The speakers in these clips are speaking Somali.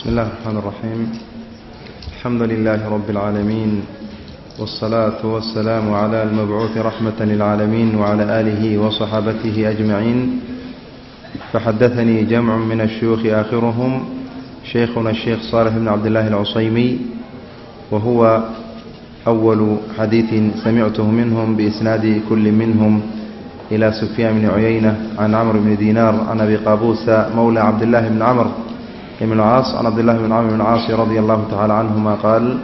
بسم الله الرحمن الرحيم الحمد لله رب العالمين والصلاة والسلام على المبعوث رحمة للعالمين وعلى آله وصحابته أجمعين فحدثني جمع من الشيوخ آخرهم شيخنا الشيخ صالح بن عبد الله العصيمي وهو أول حديث سمعته منهم بإسناد كل منهم إلى سفيان بن عيينة عن عمرو بن دينار عن أبي قابوس مولى عبد الله بن عمرو بن العاص عن عبد الله بن عمرو بن العاص رضي الله تعالى عنهما قال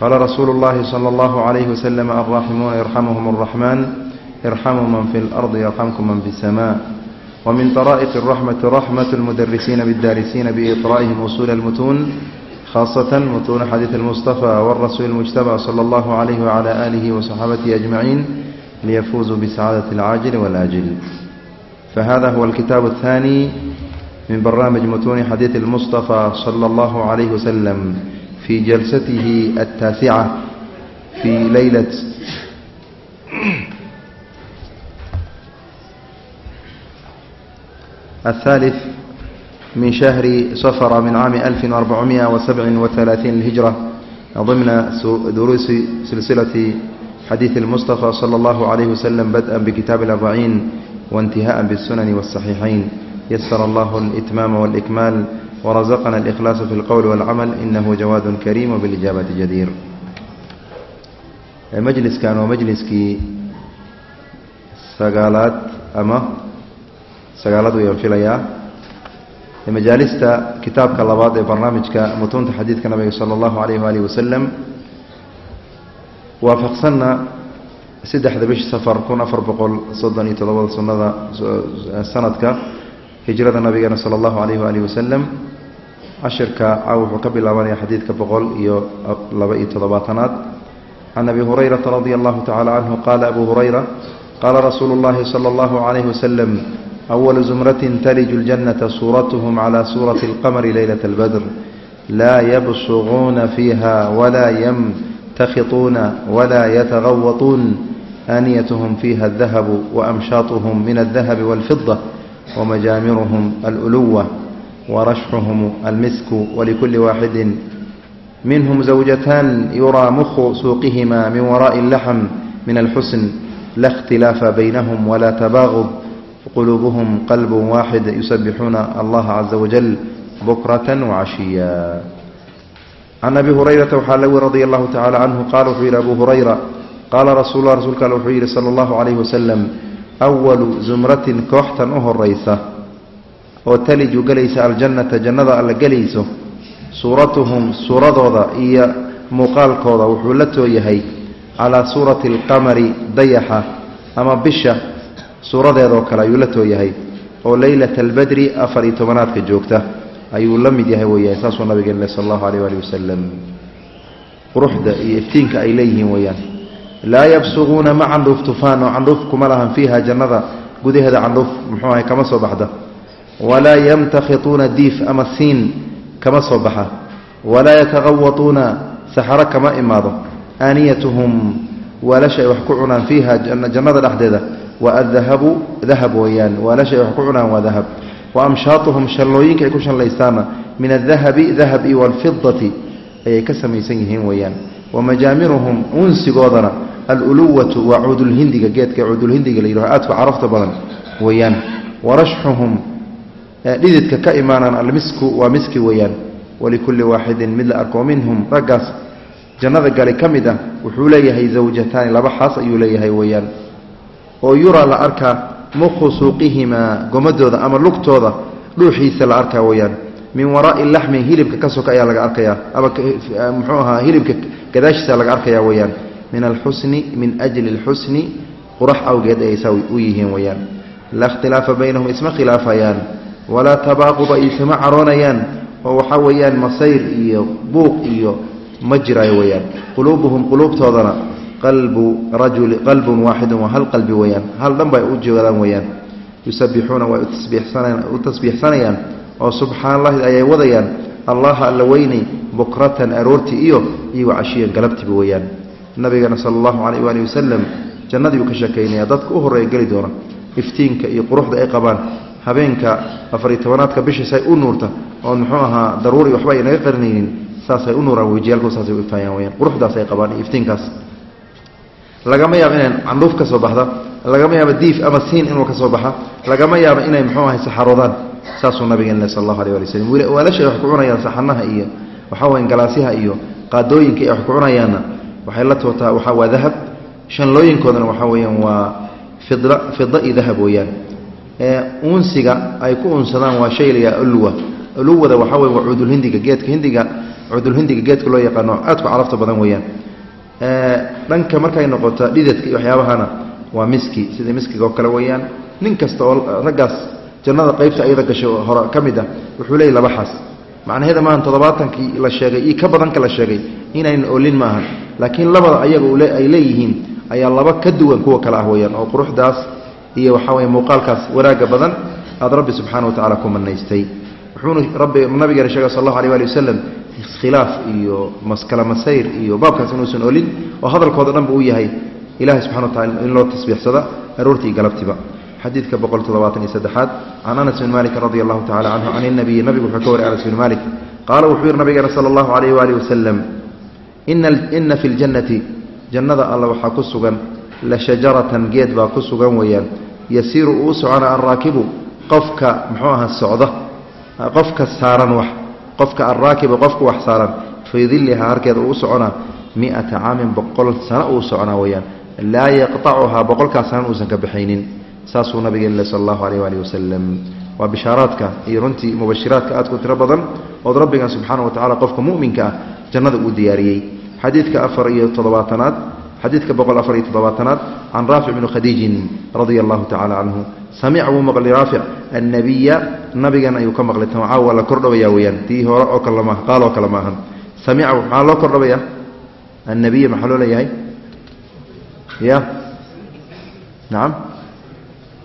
قال رسول الله صلى الله عليه وسلم الراحمون يرحمهم الرحمن ارحموا من في الأرض يرحمكم من في السماء ومن طرائق الرحمة رحمة المدرسين بالدارسين بإطرائهم أصول المتون خاصة متون حديث المصطفى والرسول المجتبى صلى الله عليه وعلى آله وصحابته أجمعين ليفوزوا بسعادة العاجل والآجل فهذا هو الكتاب الثاني من برنامج متون حديث المصطفى صلى الله عليه وسلم في جلسته التاسعة في ليلة الثالث من شهر صفر من عام 1437 للهجرة ضمن دروس سلسلة حديث المصطفى صلى الله عليه وسلم بدءا بكتاب الأربعين وانتهاء بالسنن والصحيحين يسر الله الإتمام والإكمال ورزقنا الإخلاص في القول والعمل إنه جواد كريم وبالإجابة جدير مجلس كان ومجلسكي سقالات أما سقالات وينفليا majaalista kitaabka labaad ee barnaamijka mutuunta xadiidka nabiga sala allahu calayh waalihi wasalam waafaqsanna saddexda bishi safar kun afar boqol soddon iyo toddobada sunnada sanadka hijrada nabigeena sala allahu calayh waalihi wasalam cashirka caaw wuxuu ka bilaabanaya xadiidka boqol iyo laba iyo toddobaatanaad can abi hurayrata radia allahu tacala canhu qaala abu hurayra qaala rasuulu llahi sala allahu calayhi wasalam أول زمرة تلج الجنة صورتهم على صورة القمر ليلة البدر لا يبصغون فيها ولا يمتخطون ولا يتغوطون آنيتهم فيها الذهب وأمشاطهم من الذهب والفضة ومجامرهم الألوة ورشحهم المسك ولكل واحد منهم زوجتان يرى مخ سوقهما من وراء اللحم من الحسن لا اختلاف بينهم ولا تباغض قلوبهم قلب واحد يسبحون الله عز وجل بكرة وعشيا عن أبي هريرة وحالوي رضي الله تعالى عنه قال وحير أبو هريرة قال رسول الله رسولك وحير صلى الله عليه awalu zumratin kooxtan u horeysa oo taliju gelaysa aljannata jannada alla gelayso suuratuhum suuradooda iyo muuqaalkooda wuxuu la too yahay calaa suurati alqamari dayaxa ama bisha suuradeedoo kale ayuu la too yahay oo leylata albadri afar iyo tobanaadka joogta ayuu la mid yahay weeyaan saasuu nabigeen sal allahu aleyh waali wasalam quruxda iyo iftiinka ay leeyihiin weeyaan laa yabsuquuna ma candhuuf tufaan candhuuf kuma lahan fiiha jannada gudaheeda candhuuf muxuu ahay kama soo baxda. Walaa yamtakhituuna diif ama siin kama soo baxa. Walaa yataqawatuuna saxaro kama imaado. Aaniyatuhum waalasha ay wax ku cunaan fiiha jannada dhexdeeda. Waadahabu dahab weeyaan waalasha ay wax ku cunaan waa dahab. Wa amshaatuhum shallooyinka ay ku shallaystaanna min adahabi dahab iyo walfidati ayay ka samaysan yihiin weeyaan wa majaamiruhum unsigoodana aluluwatu waa cuudulhindiga geedka cuudulhindiga la yidhaho aadku carafta badan weeyaan. Warashxuhum dhididka ka imaanaan almisku waa miski weeyaan. Walikulli waaxidin mid la arko minhum raggaas. Jannada gali ka mid ah wuxuu leeyahay zawjataani laba xaas ayuu leeyahay weeyaan. Oo yuraa la arkaa mukhu suuqihimaa gomadooda ama lugtooda dhuuxiisa la arkaa weyaan min waraai laxmi hilibka ka soka ayaa laga arkayaa gadaashiisa laga arkaya weyaan min alxusni min ajli alxusni qurax awgeed ay saa u yihiin weyaan la ikhtilaafa baynahum isma khilaafayaan. Walaa tabaaquda isma caroonayaan. Oo waxaa weeyaan masayr iyo buuq iyo ma jiraayo weyaan quluubuhum quluubtoodana qalbu rajuli qalbun waaxidun waa hal qalbi weeyaan. Hal dhan bay u jeedaan weeyaan. Yusabbixuuna way u tasbiixsanayaan oo subxaana ayay wadayaan. Allaha alla weynay bukratan aroortii iyo iyo cashiyan galabtiba weeyaan. Nabigana sala allahu calayh waali wasalam jannadii uu ka sheekaynaya dadka u horreeya geli doona. Iftiinka iyo quruxda ay qabaan. Habeenka afariy tobanaadka bishiisay u nuurta oon muxuu ahaa daruuri waxba ay naga qarinaynin saasay u nuuraan wejiyaalku saasay u ifaayaan weyaan quruxdaas qabaan iyo iftiinkaas. Lagama yaabo inay candhuuf ka soo baxda. Lagama yaabo diif ama siin inuu ka soo baxa. Lagama yaabo inay muxuu ahay saxaroodaan. Saasuu nabigeen sal allahu alay ali waslm waalashay wax ku cunayaan saxanaha iyo waxaa weya galaasyaha iyo qaadooyinka ay wax ku cunayaanna waxay la tootaa waxaa waa dahab. Shanlooyinkoodana waxaa weeyaan waa fida iyo dahab weeyaan. Unsiga ay ku unsadaan waa shay layaa ulwa uluwada waxaa wey waa cudulhindiga geedka hindiga cudulhindiga geedka loo yaqaano aad ku calafta badan weeyaan. Dhanka markay noqoto dhidadka iyo waxyaabahana waa miski sida miskiga oo kale weeyaan. Nin kasta oo raggaas jannada qaybta ayada gashay hore ka mid ah wuxuu leeyay laba xaas macnaheeda maahan toddobaatankii la sheegay iyo ka badanka la sheegay inaynan olin ma ahan laakiin labada ayaga ay leeyihiin ayaa laba ka duwan kuwa kale ah weyaan oo quruxdaas iyo waxaa weye muuqaalkaas wanaagga badan aada rabbi subxana wa tacala ku manaystay. Wuxuuna rabbi nabigeena sheegay sal allahu alay ali wasalam khilaaf iyo maskala masayr iyo baabkaas inuusan olin oo hadalkooda dhanba uu yahay ilahay subxana wa tacala in loo tasbiixsada aroortii galabtiba xadiidka boqol toddobaatan iyo saddexaad can anas bin malikin radi allahu tacala canhu can inabiyi nabigu wuxuu ka wariyay anas bin malik qaala wuxuu yihi nabigeena sala allahu alayh waali wasalam ina fi ljannati jannada alla waxaa ku sugan la shajaratan geed baa ku sugan weeyaan yasiiru uu socona alraakibu qofka muxuu aha socda qofka saaran wax qofka alraakibu qofka wax saaran fii dillihaa harkeeda uu soconaa miata caamin boqol sano uu soconaa weyaan laa yaqtacuhaa boqolkaas sanan uusan ka baxaynin saasuu nabigeen le sal allahu alayh waalih wasalam. Waa bishaaraadka iyo runtii mubashiraadka aadku tiro badan ood rabbigan subxaana wa tacala qofka mu'minka ah jannada uu diyaariyey. Xadiidka afar iyo toddobaatanaad xadiidka boqol afar iyo toddobaatanaad can raafic bni khadiijin radia allahu tacala canhu samica wuu maqlay raafic annabiya nabigan ayuu ka maqlay tamca waa la kordhabayaa weyaan tii hore oo kale maaha qaal oo kale maahan. Samica maxaa loo kordhabayaa? Annabiya maxaa loo leeyahay ya. Nacam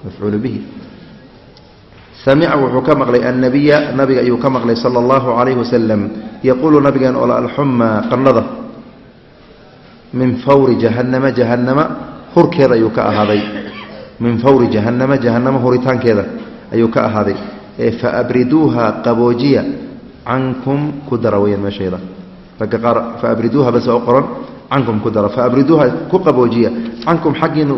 mafcuulu bihi samica wuxuu ka maqlay annabiya nabiga ayuu ka maqlay sala allahu calayhi wasalam yaquulu nabigan ola alxuma qannada min fawri jahannama jahannama hurkeeda ayuu ka ahaaday min fawri jahannama jahannama huritaankeeda ayuu ka ahaaday abriduuha qaboojiya cankum ku dara weyaan ragga qaar fa abriduuha bas oo qoran cankum ku dara fa abriduuha ku qaboojiya. Cankum xaggiina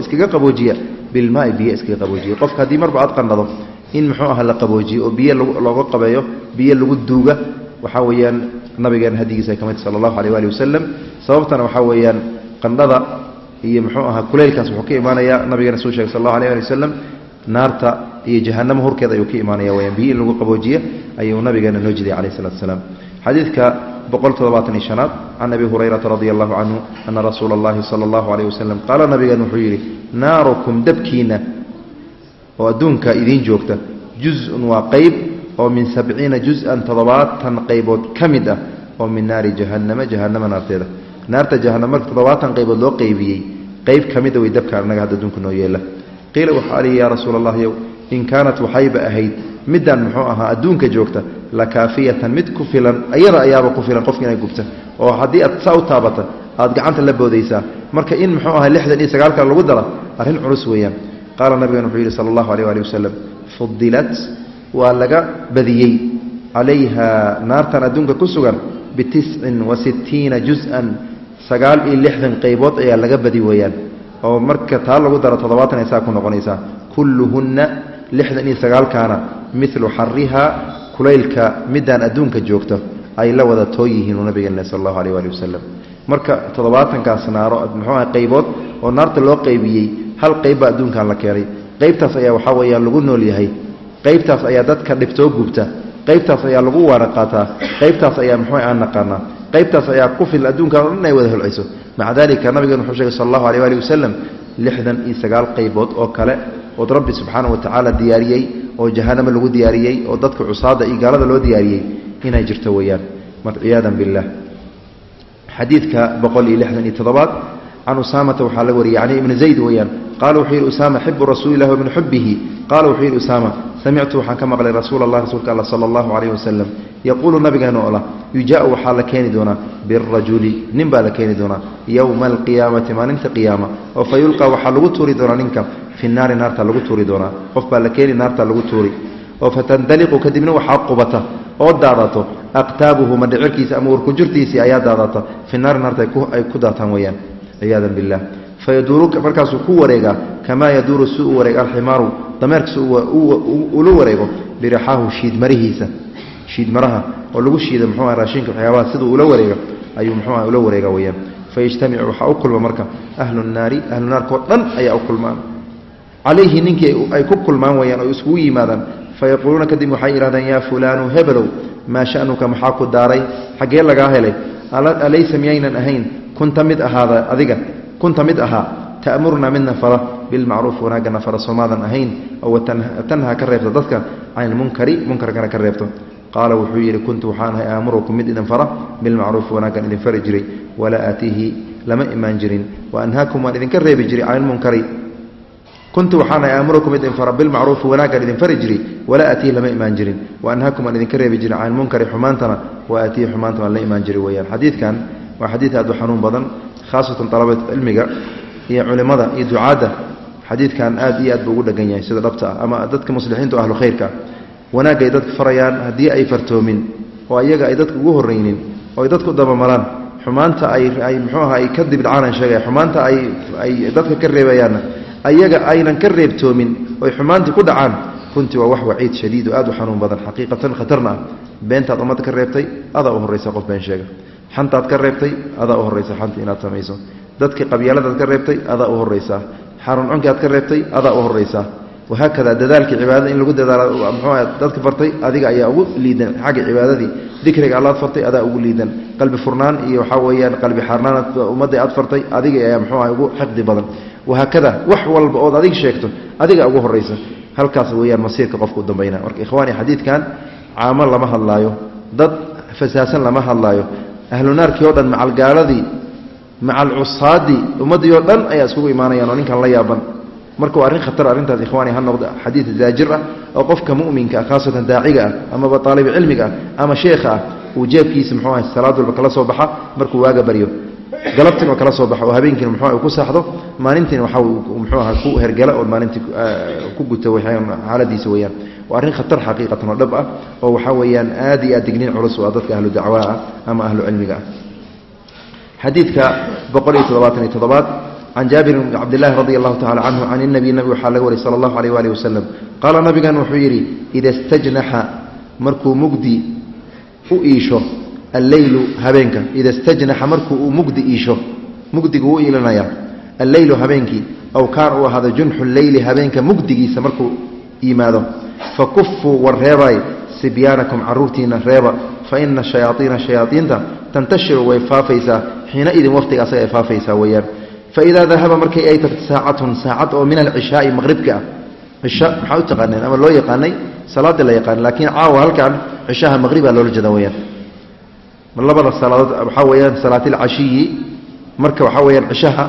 iskaga qaboojiya. Bilmaai biyo iskaga qaboojiya. Qofka haddii marba aad qannado in muxuu aha la qaboojiyo oo biyo looga qabeeyo biyo lagu duuga waxaa weeyaan nabigeena hadigiisa ay ka mid sala allahu alay waali wasalam sababtana waxaa weeyaan qandhada iyo muxuu ahaa kuleylkaas wuxuu ka imaanayaa nabigeena suu shegay sal allahu alay ali wasalam naarta iyo jahanamo horkeeda ayuu ka imaanaya weyaan biyo in lagu qaboojiye ayuu nabigeena noo jiday calayh salatu asalaam xadiidka boqol toddobaatan iyo shanaad can abi hurayrata radia allahu canhu ana rasuula allahi sala allahu alayh wasalam qaala nabigeena wuxuu yidhi naarukum dabkiina oo adduunka idiin joogta juz-un waa qeyb oo min sabciina juz-an toddobaatan qaybood ka mid ah oo min naari jahannama jahannama naarteeda. Naarta jahanama marka toddobaatan qaybood loo qeybiyey qeyb ka mida way dabka annaga hadda adduunka noo yeela qiila waxaa lihi yaa rasuula allah yow in kaanat waxayba ahayd middan muxuu ahaa adduunka joogta la kaafiyatan mid ku filan ayada ayaaba ku filan qofka inay gubta. Oo haddii aad saa u taabata aad gacanta la boodaysaa. Marka in muxuu ahaa lixdan iyo sagaalka lagu dara arrin culus weeyaan. Qaala nabigan wuxuu yidhi sala allahu aleyh waali wasalam fudilat waa laga badiyey. Calayha naartan adduunka ku sugan bitiscin wa sittiina juz-an sagaal iyo lixdan qaybood ayaa laga badi weeyaan. Oo marka taa lagu daro toddobaatan ay saa ku noqonaysaa. Kulluhunna lixdan iyo sagaalkaana milu xarihaa kulaylka midaan adduunka joogto ay la wada too yihiin uu nabigeen sal allahu aleyh waali wasalam marka toddobaatankaas naaro muxuu aha qaybood oo naarta loo qaybiyey hal qayb baa adduunkan la keenay. Qaybtaas ayaa waxaa weeyaan lagu nool yahay. Qaybtaas ayaa dadka dhibtoo gubta. Qaybtaas ayaa lagu waana qaataa. Qaybtaas ayaa muxuu aan naqaanaa. Qaybtaas ayaa ku fil adduunkan o dhan ay wada holcayso. Maca dalika nabigan wuxuu sheegay sal allahu aleyh waali wasalam lixdan iyo sagaal qaybood oo kale ood rabbi subxaana wa tacaala diyaariyey oo jahanamo lagu diyaariyey oo dadka cusaada iyo gaalada loo diyaariyey inay jirto weeyaan. Ciyaadan billah. Xadiidka boqol iyo lixdan iyo toddobaad can usaamata waxaa laga wariyay yani ibni zayd weeyaan qaala wuxuu yidhi usaama xibu rasuuli illahi wa min xubihi qaala wuxuu yidhi usaama samictu waxaan ka maqlay rasuula allah rasuulka alla sala allahu calayhi wasalam yaquulu nabigeena oo lah yujaau waxaa la keeni doonaa birajuli nin baa la keeni doonaa yowma alqiyaamati maalinta qiyaama oo fa yulqa waxaa lagu tuuri doonaa ninka fi naari naarta lagu oo daadato aqtaabuhu madhicirkiisa ama warkujurtiisii ayaa daadata fi naarta ay ku daataan weyaan ciyaadan bilah fayaduuru markaasuu ku wareegaa kamaa yaduuru si u wareega alximaaru dameerka si ula wareego birixaahu shiidmarihiisa shiidmaraha oo lagu shiida mxuu ah raashinka waxyaabaha siduu ula wareega ayuu mxuu ah ula wareega weyaan fayajtamicu waxaa u kulma marka ahlu naari ahlu naarkao dhan ayaa u kulmaan. calayhi ninkii ay ku kulmaan weyaan oo iskugu yimaadaan. fayaquuluuna kadib waxay yidhahdaan yaa fulaanu hebelow maa sha'nuka maxaa ku daaray xaggee lagaa helay alaysa miyaynan ahayn kunta mid ahaada adiga kunta mid ahaa ta'muruna midna fara bilmacruuf wanaagana fara soomaadan ahayn oo tanha ka reebta dadka can ilmunkari munkarkana ka reebto. Qaala wuxuu yidhi kuntu waxaan ahay aamurukum mid idin fara bilmacruufi wanaaggan idin fari jiray walaa aatiihi lama imaan jirin wa anhaakum waan idinka reebi jiray can ilmunkari kuntu waxaan ahay aamurukum mid idin fara bilmacruufi wanaaggan idin fari jiray walaa aatiihi lama imaan jirin wa anhaakum waan idinka reebi jiray can ilmunkari xumaantana wa aatiihi xumaanta waan la imaan jiray weyaan. Xadiidkan waa xadiid aad u xanuun badan khaasatan dalabat cilmiga iyo culimmada iyo ducaadda. Xadiidkan aad iyo aad buu ugu dhegan yahay sida dhabta ah. Ama dadka muslixiinta o ahlu khayrka wanaagga ay dadka farayaan haddii ay fartoomin oo ayaga ay dadka ugu horraynin oo ay dadku dabamalaan. Xumaanta ay ay muxuu aha ay ka dibdhacaanan sheegaya xumaanta ay ay dadka ka reebayaanna ayaga aynan ka reebtoomin oy xumaantii ku dhacaan runtii waa wax waciid shadiid oo aad u xanuun badan. Xaqiiqatan khatarna ah. Beentaad ummadda ka reebtay adaa u horraysa qof been sheega xantaad ka reebtay adaa u horraysa xanta inaad samayso. Dadkii qabyaaladaad ka reebtay adaa u horraysaa xaarunconki aad ka reebtay adaa u horraysaa wahaakada dadaalkii cibaadada in lagu dadka fartay adiga ayaa ugu liidan. Xagga cibaadadii dikriga allaad fartay adaa ugu liidan. Qalbi furnaan iyo waxaa weeyaan qalbi xaarnaanaad ummadda aad fartay adiga ayaa mxuu aha ugu xiqdi badan. Wahaakada wax walba ood adig sheegto adiga ugu horraysa. Halkaas weeyaan masiirka qofka u dambayna marka ikhwaani xadiidkan caamo lama hadlaayo. Dad fasaasan lama hadlaayo ahlu naarkii o dhan macalgaaladii macal cusaadii ummaddii oo dhan ayaa iskugu imaanayaan oo ninkan la yaaban. Marka waa arrin khatar arrintaas ikhwaani ha noqdo xadiid zaajir ah oo qofka mu'minka ah khaasatan daaciga ah amaba taalibi cilmiga ah ama sheekha ah uu jeebkiisa muxuu aha salaad walba kala soo baxa markuu waaga baryo galabtiin oo kala soo baxa oo habeenkiina uu ku saaxdo maalintiina waxa muxuu aha ku hergala oo maalintii ku waxaan xaaladiisa weeyaan. Waa arrin khatar xaqiiqatan oo dhab ah oo waxaa weeyaan aad iyo aad digniin culus oo dadka ahlu dacwaa ah ama ahlu cilmiga ah. Xadiidka boqol iyo toddobaatan iyo toddobaad can jaabir bn cabdillahi radi allahu tacala canhu can inabiy nabi waxaa laga wariyay sala allahu aleyh waalihi wasalam qaala nabigan wuxuu yidhi ida stajnaxa markuu mugdi u iisho alleylu habeenka ida stajnaxa markuu uu mugdi iisho mugdigu u iilanaya. Alleylu habeenkii aw kaan uu ahaado junxu leyli habeenka mugdigiisa markuu yimaado. War reebay sibyaanakum caruurtiina reeba. Fa ina shayaaiina shayaaiinta tantashiru way faafaysaa. Xiina idin waqtiga asaga ay faafaysaa weeyaan. Faidaa dahaba markay ay tagto saacatun saacad oo min alcishaai maqribka ah. Cisha maxaa u taqaaneen? Ama loo yaqaanay? Salaaddii la yaqaana laakiin caawa halkan cishaha maqribaa loola jeeda weyaan labada salaadood waxaa weeyaan salaatilcashiyi marka waxaa weyaan cishaha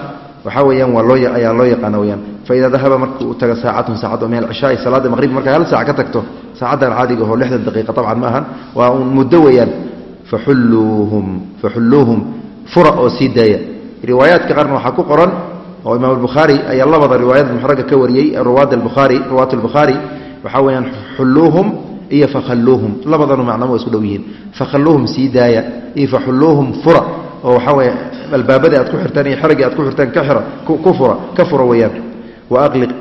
waxaa weyaan waa loo ayaa loo yaqaana weyaan faidaa dahaba markuu taga saacatun saacad oo min alcishaai salaada maqrib markay hal saac ka tagto saacaddan caadiga oo lixdan daqiiqa dabcan ma ahan waa uun muddo weeyaan. Faxulluuhum faxulluuhum fura oo sii daaya. Riwaayaadka qaarna waxaa ku qoran oo imaam albukhaari ayaa labada riwaayad muxraga ka wariyey ruwaad albukhaari ruwaat albukhaari waxaa weeyaan xulluuhum iyo fakhalluuhum labadanu macnamo waa isku dhow yihiin. Fakhalluuhum sii daaya iyo faxulluuhum fura. Oo waxaa weeye albaabadii aad ku xirtaan iyo xeragii aad ku xirtaan ka xira ku fura ka fura weeyaan. Wa aqliq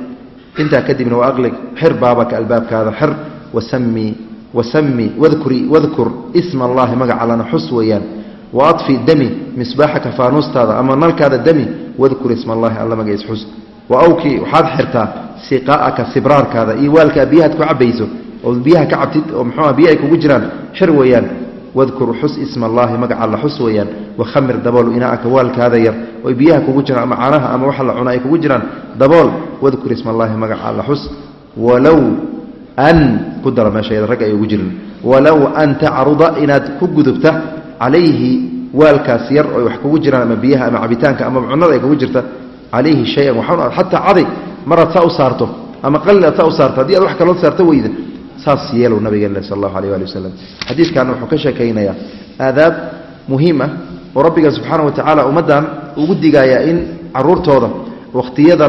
intaa kadibna wa aqliq xir baabaka albaabkaada xir wasami wasami wadkuri wadkur isma allahi allana xus weeyaan. Waadfi dami misbaaxaka faanuustaada ama nalkaada dami wadkur isma allahi alla magaciis xus. Wa awkii waxaad xirtaa siqaa'aka sibraarkaada iyo waalkaa biyahaad ku cabayso oo biyaha ka cabtid oo muxuuha biyo ay kugu jiraan xir weeyaan. Wadkur xus isma allaahi magaca alla xus weeyaan. Wakhamir dabool inaa'aka waalkaada yar. Oy biyaha kugu jiraan ama caanaha ama waxa la cuna ay kugu jiraan. Dabool wadkur isma allaahi magaca alla xus. Walow an ku dara meesha ragga ay ugu jirin walow an tacruda inaad ku gudubta calayhi waalkaas yar oo wax kugu jiraan ama biyaha ama cabitaanka ama cunada ay kugu jirta calayhi shayan. Waxaa xataa caday maraad saa u saarto ama qalin aad saa u saarto haddii aad wax kaloo saarto weyda saas yeelow nabigeen sal allahu ali wasalam xadiidkan wuxuu ka sheekaynayaa aadaab muhiim ah oo rabbiga subxaana wa tacaala ummaddan ugu digaaya in caruurtooda wakhtiyada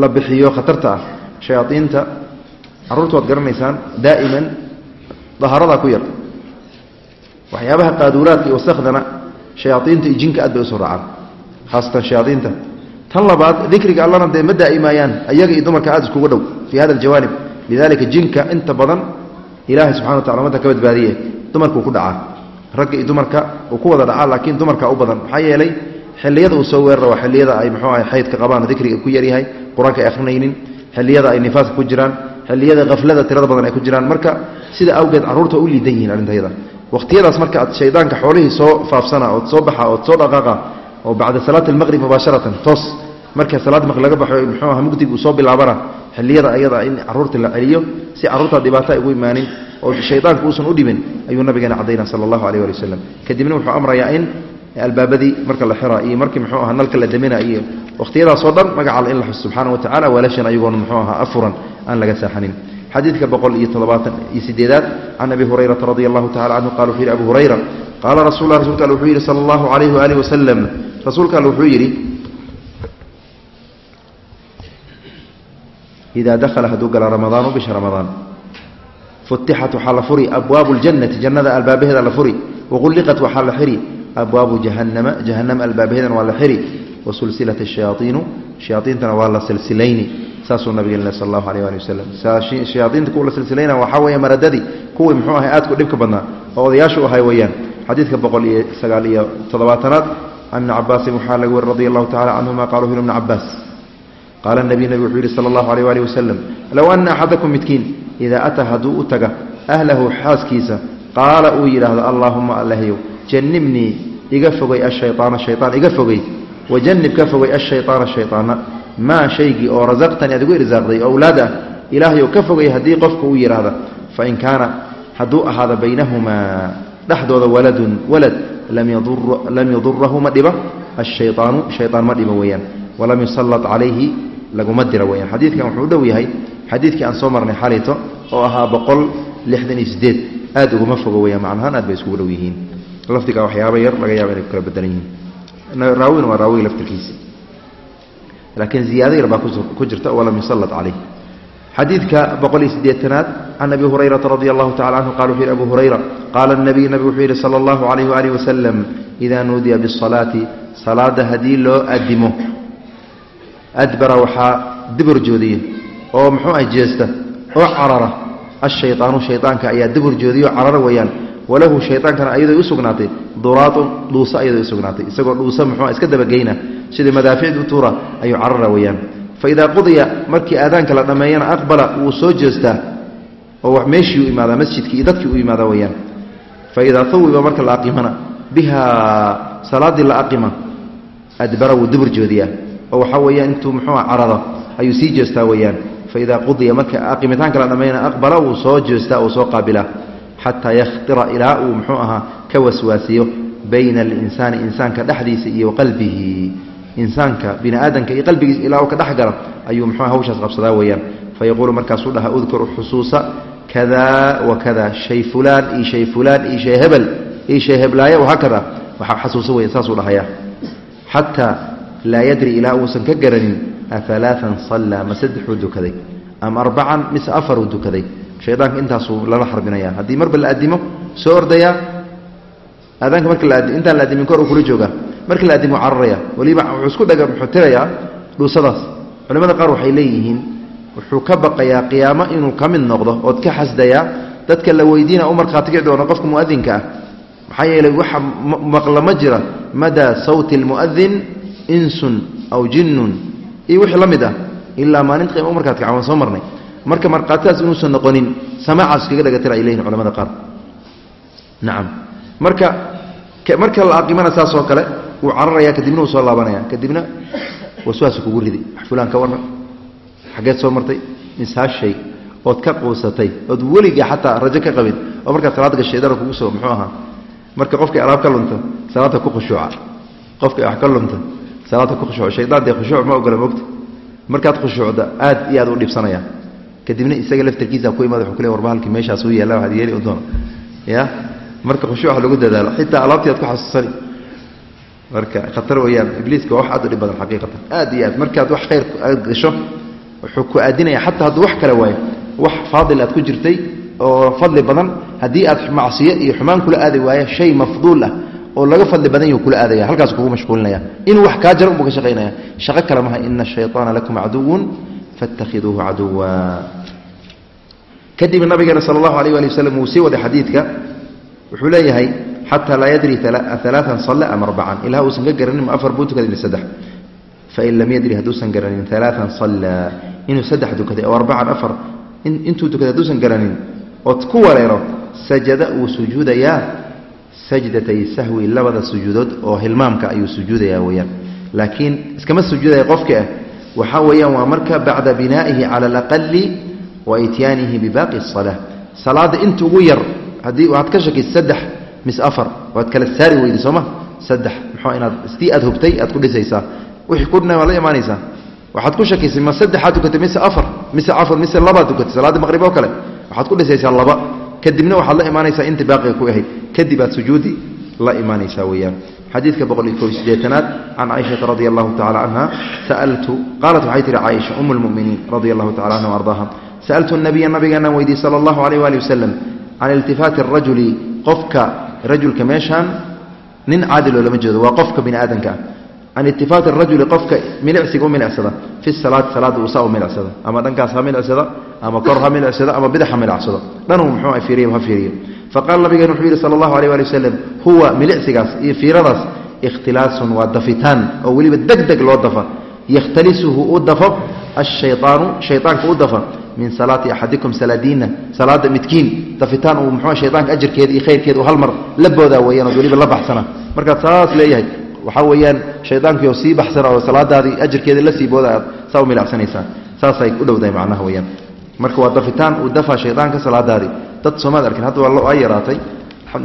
la bixiyo khatarta ah shayaaiinta carruurta waad garanaysaan daa'iman daharadaa ku yar waxyaabaha qaaduuraadka iyo wasakhdana shayaaiinta iyo jinka aad bay u soo raacaan khaasatan shayaaiinta tan labaad dikriga allana dee ma daa'imaayaan ayaga iyo dumarka aad iskuga dhow fii hada aljawaanib lidalika jinka inta badan ilaahay subxana wa tacala ummadda ka badbaadiye dumarkuu ku dhacaa ragga iyo dumarka uu ku wada dhacaa laakiin dumarka u badan maxaa yeelay xilliyada uu soo weerara waa xilliyada ay muxuu ahay xaydka qabaan dikriga ku yaryahay qur'aanka ay akhrinaynin xilliyada ay nifaaska ku jiraan xilliyada haflada tirada badan ay ku jiraan marka sida awgeed carruurta u liidan yihiin arrintayada wakhtiyadaas marka aad shaydaanka xoolihii soo faafsana ood soo baxa ood soo dhaqaaqa oo bacda salaati almaqrib mubaasharatan toos marka salaad maqrib laga baxo muxuu aha mugdig uu soo bilaabana xilliyada ayada in carruurta la celiyo si carruurta dhibaato ay ugu imaanin oo shaydaanku uusan u dhibin ayuu nabigeena cadayna sala allahu aleyh ali wasalam kadibna wuxuu amrayaa in albaabadii marka la xira iyo markii muxuu aha nalka la damina iyo wakhtiyadaasoo dhan magaca alla in la xuso. Subxaana wa tacala weelashan ayagoona muxuu ahaa afuran aan laga saaxanin. Xadiidka boqol iyo toddobaatan iyo sideedaad can abi hurayrata radi allahu tacala canhu qala wuxuu yidhi abu hurayra. Qaala rasul rasulka alle wuxuu yidhi sala allahu calayhi waaalih wasalam rasuulka alle wuxuu yidhi idaa dakhala hadduu gala ramadaanu bisha ramadaan futixat waxaa la furi abwaabu ljannati jannada albaabaheeda la furi waqulliqat waxaa la xiri abwaabu jahanama albaabaheedana waa la xiri wasulsilat shayaaiinu shayaaiintana waa la silsilayni saasuu nabigeen sal allahu aleh ali wasalam shayaaiinta kuwa la silsilayna waxaa weeye maradadii kuwii muxuu ahay aadku dhibka badnaa oo odayaashu ahay weeyaan xadiidka boqol iyo sagaal iyo toddobaatanaad ibni cabaasin waxaa laga weri radi allahu tacala canhuma qaaluu hil ibni cabaas qaala nabiy nabig wuxuu yidhi sala allahu aleyh waalih wasalam low ana axadakum midkiin idaa ataa hadduu u taga ahlahu xaaskiisa qaala uu yidhaahdo allaahuma allahyow jannibnii iga fogay ashayaana shayaan iga fogey wajanib ka fogay ashayaana shayaana maa shaygii oo rasaqtanii aad igu irsaaqday owlaad ah ilaahayow ka fogay haddii qofku uu yidhaahda fain kaana hadduu ahaado baynahumaa dhexdooda waladun walad lam yadurahu ma dhiba ashayaanu shayaan ma dhiba weeyaan walam yusallat calayhi laguma dira weyaan xadiidkan wuxuu u dhow yahay xadiidkii aan soo marnay xalito oo ahaa boqol lixdan iyo sideed aad uguma fogo weyaan macnahaan aad bay iskugu dhow yihiin. Lafdiga waxyaaba yar laga yaaba inay ku bedelan yihiin. Raawina waa raawiga laftirkiisi laakiin ziyaado yar baa ku jirta walam yusallat calayh xadiidka boqol iyo sideetanaad can abi hurayrata radi allahu tacala canhu qala wuxuu yihi abu hurayra qaala nabiy nabigu wuxuu yidhi sala allahu calayh waaalih wasalam idaa nuudiya bisalaati salaada haddii loo adimo adbara waxaa dibur joodiya oo muxuu ah jeesta oo carara. Ashayaanu shayaanka ayaa dibur joodiya oo carara weeyaan. Walahu shayaankana ayaday u sugnaatay. Duraatun ayaday usugnaatay isagoo dhuuso muxuu iska dabageyna sidai madaaficdu tuura ayuu carara weeyaan. Fa idaa qudiya markii aadaanka la dhammeeyana aqbala wuu soo jeestaa oo meeshii u imaadaa masjidkii iyo dadkii u imaada weeyaan. Fa idaa tawiba marka la aqimana biha salaadii la aqima adbara wuu dibur joodiyaa oo waxaa weeyaan intuu muxuua carado ayuu sii jeestaa weeyaan. Faidaa qudiya marka aqimitaanka la dhammayna aqbala wuu soo jeestaa uu soo qaabilaa xataa yakhtira ilaa uu muxuu ahaa ka waswaasiyo bayna alinsaani insaanka dhexdiisa iyo qalbihi. Insaanka bini aadamka iyo qalbigiisa ilaa uu ka dhex galo ayuu muxuu hawshaas qabsadaa weeyaan. Fayaquulu markaasuu dhaha udkur xusuusa kada wa kada shay fulaan iyo shay fulaan iyo shay hebel iyo shay heblaaye wahaakada waxaa xasuuso weya saasuu dhahaya xataa laa yadri ilaa uusan ka garanin aalaaan sallaa ma saddexuu dukaday ama arbacan mise afaruu dukaday. Shaydaanka intaasuu lala xarbinaya. Haddii marba la adimo soo ordayaa aadaanka marka intaan la adimin kor uu kula joogaa markii la adimo cararaya. Waliba wuxuu isku dhaga muxuu tirayaa dhuusadaas culimada qaar waxay leeyihiin wuxuu ka baqayaa qiyaamo inuu ka mid noqdo ood ka xasdayaa dadka la weydiina u markhaatikici doono qofka muadinka ah. Maxaa yeelay waxa maqla ma jira madaa sawti almu'adin insun aw jinnun. Iyo wixii la mid ah ilaa maalinta qiima kacan waan soo marnay. Marka markhaatidaas inuusan noqonin samaacaas kaga dhagatira ay leyihin culamada qaar. Nacam marka marka la aqimana saas oo kale wuu cararaya kadibna wuu soo laabanaya. Kadibna waswaasa kugu ridi wax fulaan ka warran. Xaggeed soo martay misaa shay ood ka quusatay ood weliga xataa rajo ka qabin oo markaad salaad gashay kugu soo muxuu ahaa? Marka qofkay alaab ka lunta salaada ku khushuuca. Qofkay wax ka lunta salaada ku khushuuca shaydaan dee khushuuc ma ogola mogta markaad khushuucda aad iyo aad u dhibsanaya kadibna isaga laftarkiisa ku imaada wuxuu ku leey war bahalkii meeshaas uu yaalla waxaad yeeli doona ya? Marka khushuuca lagu dadaalo xitaa alaabtii aad ku xasuusani. Marka khatar weeyaan ibliiska waa wax aad u dhib badan xaqiiqatan. Aad iyo aad markaad wax khayr aad gasho wuxuu ku aadinaya xataa hadduu wax kale waayo. Wax faadil aad ku jirtay oo fadli badan haddii aad macsiyo iyo xumaan kula aadi waayo shay mafduul ah oo laga fadli badan kula aadaya halkaas kugu mashquulinaya. Inuu wax kaa jaro unbuu ka shaqaynaya. Shaqo kale maha ina ashayطaana lakum caduwun faاtakhiduuhu caduwa kadib nabigeena sal allahu alayh ali waslm wuu sii waday xadiidka wuxuu leeyahay xataa laa yadri alaaan sale am arbacan ilaa uusan ka garanin ma afar buu tukaday saddex. Fain lam yadri hadduusan garanin alaaan sallaa inuu saddex tukaday oo arbacan afar intuu tukaday hadduusan garanin ood ku wareero sajada wuu sujuudayaa sajdatay sahwi labada sujuudood oo hilmaamka ayuu sujuudayaa weyaan laakiin iskama sujuudaya qofka ah. Waxaa weeyaan waa marka bacda binaa'ihi cala alaqali wa ityaanihi bibaaqi asala salaada inta ugu yar haddii waxaad ka shakaysa saddex mis afar waad kala saari weyda sooma? Saddex. Muxuu inaad sidii aad hubtay aad ku dhisaysaa. Wixii kudhina waad la imaanaysaa waxaad ku shakiysay ma saddexaad tukatay mise afar mise afar mise labaad tukatay salaadda maqrib oo kale. Waxaad ku dhisaysaa laba kadibna waxaad la imaanaysaa intii baaqiga ku ahayd. Kadib sujuudi la imaanaysaa weeyaan. Xadiidka boqol iyo kob sideetanaad can caaishata radia allahu tacala canha sa'altu qaalat waxay tihi caaisha um lmuminiin radia allahu tacala canha ardaaha sa'altu nabiya nabigeenaan weydiiy sala allahu alayh waali wasalam can iltifaati arajuli qofka rajulka meeshaan nin caadiloo lama jeedo waa qofka bini aadanka ah can itifaati arajuli qofka milicsiga u milicsada fi salaati salaadda uusaa u milicsada ama dhankaas ha milicsada ama kor ha milicsado ama bidax ha milicsado dhanuu muxuu fiiriy ha fiiriyo faqaala nabigeen wuxuu yidhi sala allahu alayh ali wasalam huwa milicsigaas iyo fiiradaas ikhtilaasun waa dafitaan oo weliba deg deg loo dafa yakhtalisuhu u dafo ashayaanu shayaanka u dafa min salaati axadikum salaadiina salaada midkiin dafitaan uu muxuu shaydaanka ajarkeeda iyo khayrkeeda uu hal mar la boodaa weeyaan oo weliba la baxsana markaad saas leeyahay waxaa weeyaan shaydaankiioo sii baxsana oo salaadaadii ajarkeeda la sii booda saa u milacsanaysaa saasay u dhowdahay macnaha weyaan marka waa dafitaan uu dafaa shaydaanka salaadaadii. Dad soomaad arkin hadda waa yaraatay.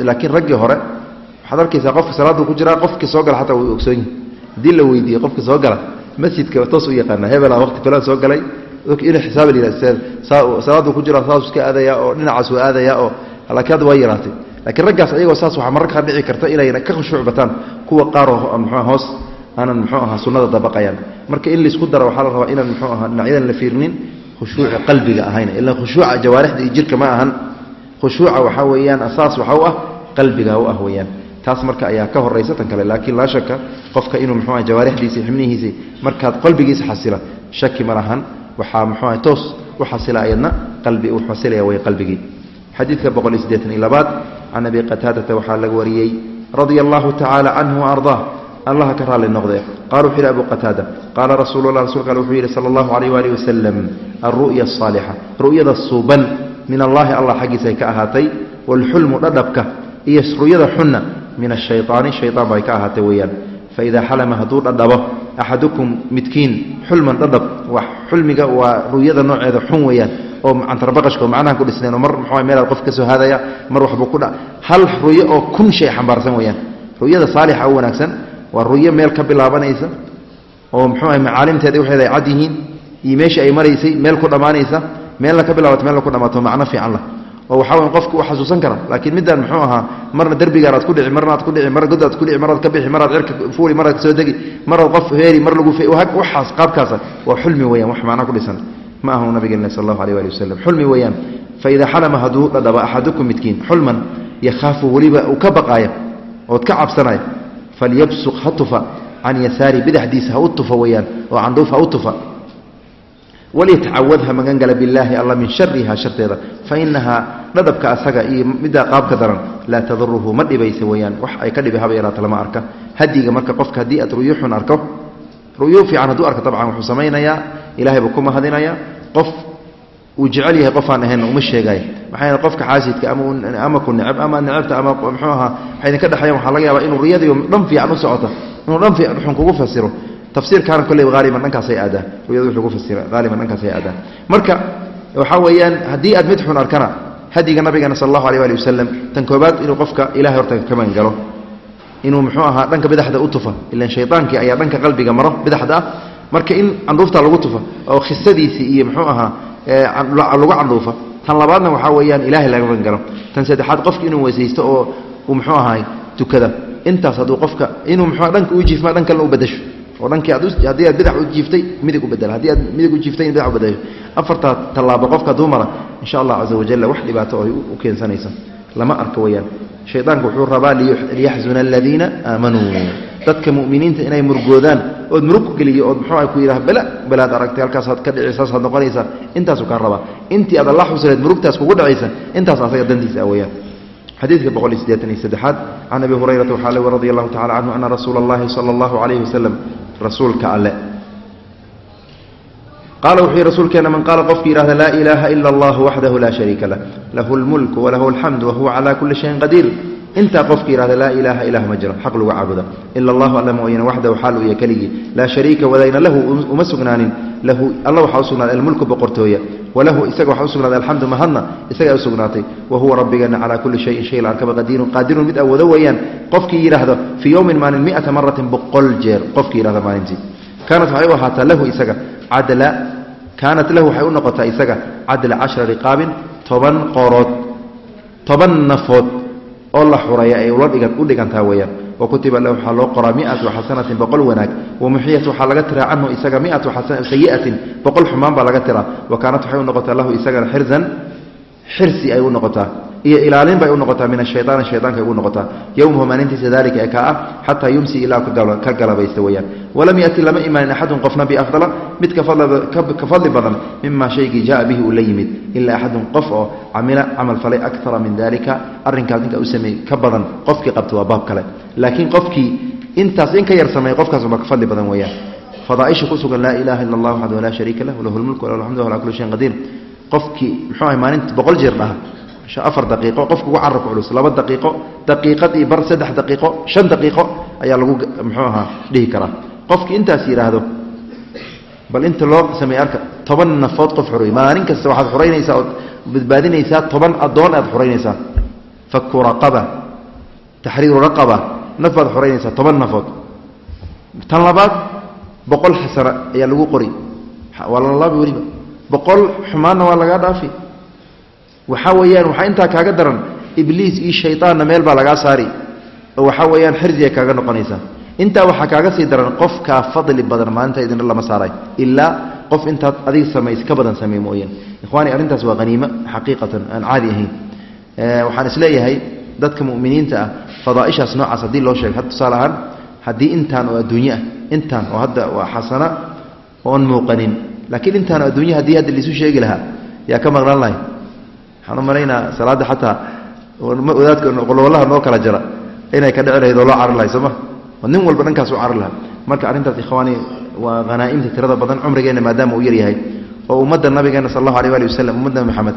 Laakiin raggii hore waxaad arkaysaa qofka salaadu ku jiraa qofkii soo gala xataa way ogsoon yihiin haddii la weydiiye qofka soo gala masjidka toos u yaqaana hebela waqti kale soo galay in xisaaba la yihahd salaadu ku jira saasuu iska aadayaa oo dhinacaas waa aadayaa oo laakiin hadda waa yaraatay laakiin raggaas ayagoo saas waxaa mararka dhici karta inayna ka khushuuc bataan kuwa qaaroo mxua hoos aanan muxuu ahaa sunnada dabaqayaan. Marka in la isku daro waxaa la rabaa inaan muxuu ahaa dhinacyadan la fiirnin khushuuca qalbiga ahayn. Ilaa khushuuca jawaarixda iyo jirka ma ahan. Khushuuca waxaa weeyaan asaas waxa u ah qalbiga u ah weeyaan. Taas marka ayaa ka horaysa tan kale laakiin laa shaka qofka inuu muxuu aha jawaarixdiisi xibnihiisii markaad qalbigiisa xasila shaki ma lahan. Waxaa muxuu aha toos u xasila ayadna qalbi uu xasilaya way qalbigii. Xadiidka boqol iyo siddeetan iyo labaad can abi qataadata waxaa laga wariyey radia allahu tacaala canhu waardaah allaha ka raalli noqdee. Qala wuxuu yidhi abu qataada. Qaala rasuulu lah rasulka ale wuxuu yidhi sala allahu calayh waalihi wasalam alru'ya asaalixa ru'yada suuban min allaahi allah xaggiisay ka ahaatay waalxulmu dhadhabka iyo ru'yada xunna min ashayطaani shayطaan bay ka ahaatay weeyaan. Faidaa xalama hadduu dhadhabo axadukum midkiin xulman dhadhab xulmiga waa ru'yada nooceeda xun weeyaan oo cantarbaqashko macnaha ku dhisneen oo mar muxuu meelaad qof ka haadaya mar waxbuu ku dha. Hal ru'yo oo kun shay xambaarsan weeyaan. Ru'yada saalixa u wanaagsan waa ru'yo meel ka bilaabanaysa oo muxuu ahay macaalimteeda waxeeda ay cad yihiin iyo meeshii ay maraysay meel ku dhammaanaysa meelna ka bilaabato meelna ku dhammaato macno fiican lah oo waxaa weyn qofku u xasuusan kara laakiin midaan muxuu ahaa marna derbigaan aad ku dhici marna aad ku dhici marna god aad ku dhici maraad ka bixi maraad cirka fuuli maraad ka soo degi maraad qof heeri mar lagu waxaas qaabkaasa waa xulmi weeyaan wax macnaa ku dhisan ma ahu nabigeena sal allahu alيh ali waslm xulmi weeyaan faida xalama hadduu dhadhabo axadukum midkiin xulman yakhaafu weliba uu ka baqaaya ood ka cabsanaya falyabsuq ha tufa can yasaari bidaxdiisa ha u tufa weeyaan oo candhuuf ha u tufa. Walyatacawad ha magan gala bilaahi alla min shariha sharteeda fainahaa dhadhabka asaga iyo middaa qaabka daran laa tadaruhu ma dhibaysa weeyaan. Wax ay ka dhibi haba yaraata lama arka. Hadiga marka qofka haddii aad ruyo xun arko ruyo fiican hadduu arko dabcan wuxuu samaynayaa ilahay buu ku mahadinayaa qof uu jecel yahay qofaan ahaynna uma sheegaayo maxaa qofka xaasidka ama ku neceb ama necebta ama muxuu ahaa waxay idinka dhexeeyaan waxaa laga yaabaa inuu riyadii dhan fiican u socota inuu dhan fiican xun kugu fasiro tafsiirkaana kolley haaliban dhankaasay aadaan ruyadu wuxuu ku fasira haaliban dhankaasay aadaan marka waxaa weeyaan haddii aad mid xun arkana hadiga nabigeena sal allahu alيh ali wasalam tan koobaad inuu qofka ilahay horta ka magangalo inuu muxuu ahaa dhanka bidaxda u tufa ilan shayaankii ayaa dhanka qalbiga maro bidaxda ah marka in candhuufta lagu tufa oo khisadiisii iyo muxuu ahaa lagu candhuufa tan labaadna waxaa weeyaan ilahay laga magangalo tan saddexaad qofka inuu weysaysto oo uu ahaay tukada. Intaas hadduu qofka inuu mxua dhanka u jiifma dhan kalena u badasho oo dhankii haddii aad bidax u jiiftay midig u bedela. Haddii aad midig u jiiftay in bidax u badasho afartaa tallaabo qofka hadduu mara insha allah caza wajalla wax dhibaato oo u keensanaysa. Lama arko weyaan shaydaanku wuxuu rabaa liyaxzuna aladiina aamanuu dadka mu'miniinta inay murgoodaan ood murug geliyo ood muxuu ah ku yidhaha bala balaad aragtay halkaasaad ka dhici saasaad noqonaysaa intaasuu kaa rabaa. Intii aad allah xusuleed murugtaas kugu dhacaysa intaas asaga dantiisa ah xadiidka boqol iyo siddeetan iyo saddexaad can abi hurayrata waxaa le radi allahu tacala canhu ana rasuula allahi sala allahu calayhi wasalam rasuulka alle. Qaala wuxuu yihi rasuulkeena man qaala qofki yidhahda laa ilaaha ila allah waxdahu laa shariika lah lahu lmulku walahu alxamdu wahuwa calaa kulli shayin qadiir intaa qofki yidhahda laa ilaaha ilah ma jiro xaq lagu caabuda ila allahu alla mooyane waxdahu xaal uu ya keligii. Laa shariika wadayna lahu uma sugnaanin. Lahu alla waxaa u sugnaaday almulku boqortooya. Walahu isaga waxaa u sugnaaday alxamdu mahadna isagaa u sugnaatay. Wa huwa rabbigeena calaa kulli shayin shay la arkaba qadiirun qaadirun mid awoodo weeyaan. Qofkii yidhaahdo fii yowmin maalin miata maratin boqol jeer. Qofkii yidhahda maalintii. Kaanat waxay u ahaataa lahu isaga cadla kaanat lahu waxay u noqotaa isaga cadla cashra riqaabin toban qoorood toban nafood oo la xureeya ay u dhigantaa weeyaan. Wa kutiba lahu waxaa loo qoraa miatu xasanatin boqol wanaag wa muxiyat waxaa laga tiraa canhu isaga miatu sayi'atin boqol xumaan baa laga tiraa. Wa kaanat waxay u noqotaa lahu isagana xirzan xirsi ay u noqotaa iyo ilaalin bay u noqotaa min ashayaan shaydaanka ay ugu noqotaa. Yowmahu maalintiisa dalika ee kaa ah xataa yumsi ilaa ka galabaysta weyaan walam yati lama imaanin axadun qofna biafdala mid ka fadli badan mima shaygii jaa bihi uu la yimid ilaa axadun qof oo camila camal falay akara min dalika arrinkaas ninkaa u sameeyey ka badan qofkii qabta waa baab kale. Laakiin qofkii intaas in ka yar sameeyey qofkaasba ka fadli badan weyaan fadaaisha ku sugan laa ilaha ila allah waxdahu laa shariika lah lahu lmulk walahu alxamdu ala kulli shayin qadiir qofkii muxuu ahay maalinta boqol jeer dhaha afar daqiiqo qofka ugu carabka culus laba daqiiqo daqiiqad iyo bar saddex daqiiqo shan daqiiqo ayaa lagu muxuu ahaa dhihi karaa. Qofkii intaas yidhaahdo bal inta loo sameey arka toban nafood qof xuray maalin kasta waxaad xuraynaysaa ood badbaadinaysaa toban addoon aad xuraynaysaa. Faku raqaba taxriiru raqaba naf baad xoraynaysaa toban nafood. Tan labaad boqol xasana ayaa lagu qori. Waa lalaabi weliba boqol xumaanna waa lagaa dhaafi. Waxaa weeyaan waxaa intaa kaaga daran ibliis iyo shaydaanna meel baa lagaa saari. Oo waxaa weeyaan xirsiga kaaga noqonaysaa. Intaa waxaa kaaga sii daran qofkaa fadli badan maalinta idin lama saaray. Ilaa qof intaad adiga samays ka badan samey mooyaan ikhwaani arrintaas waa haniimo xaqiiqatan aan caadi ahayn. Waxaan is leeyahay dadka mu'miniinta ah fadaaishaas noocaas haddii loo sheego tusaale ahaan haddii intaan oo adduunye ah intaan oo hadda waa xasana oon muuqanin laakiin intaan oo adduunya haddii hadda laisu sheegi lahaa yaa ka maqnaan lahay waxaan u malaynaa salaadda xataa wadaadka qolwalaha noo kala jara inay ka dhici lahayd oo loo cari lahay sooma oo nin walba dhankaas u cari lahaa. Marka arrintaas ikhwaani waa hanaa'imta tirada badan cumrigeenna maadaama uu yaryahay oo ummadda nabigeena sal allahu aleh ali wasalam ummadda maxamed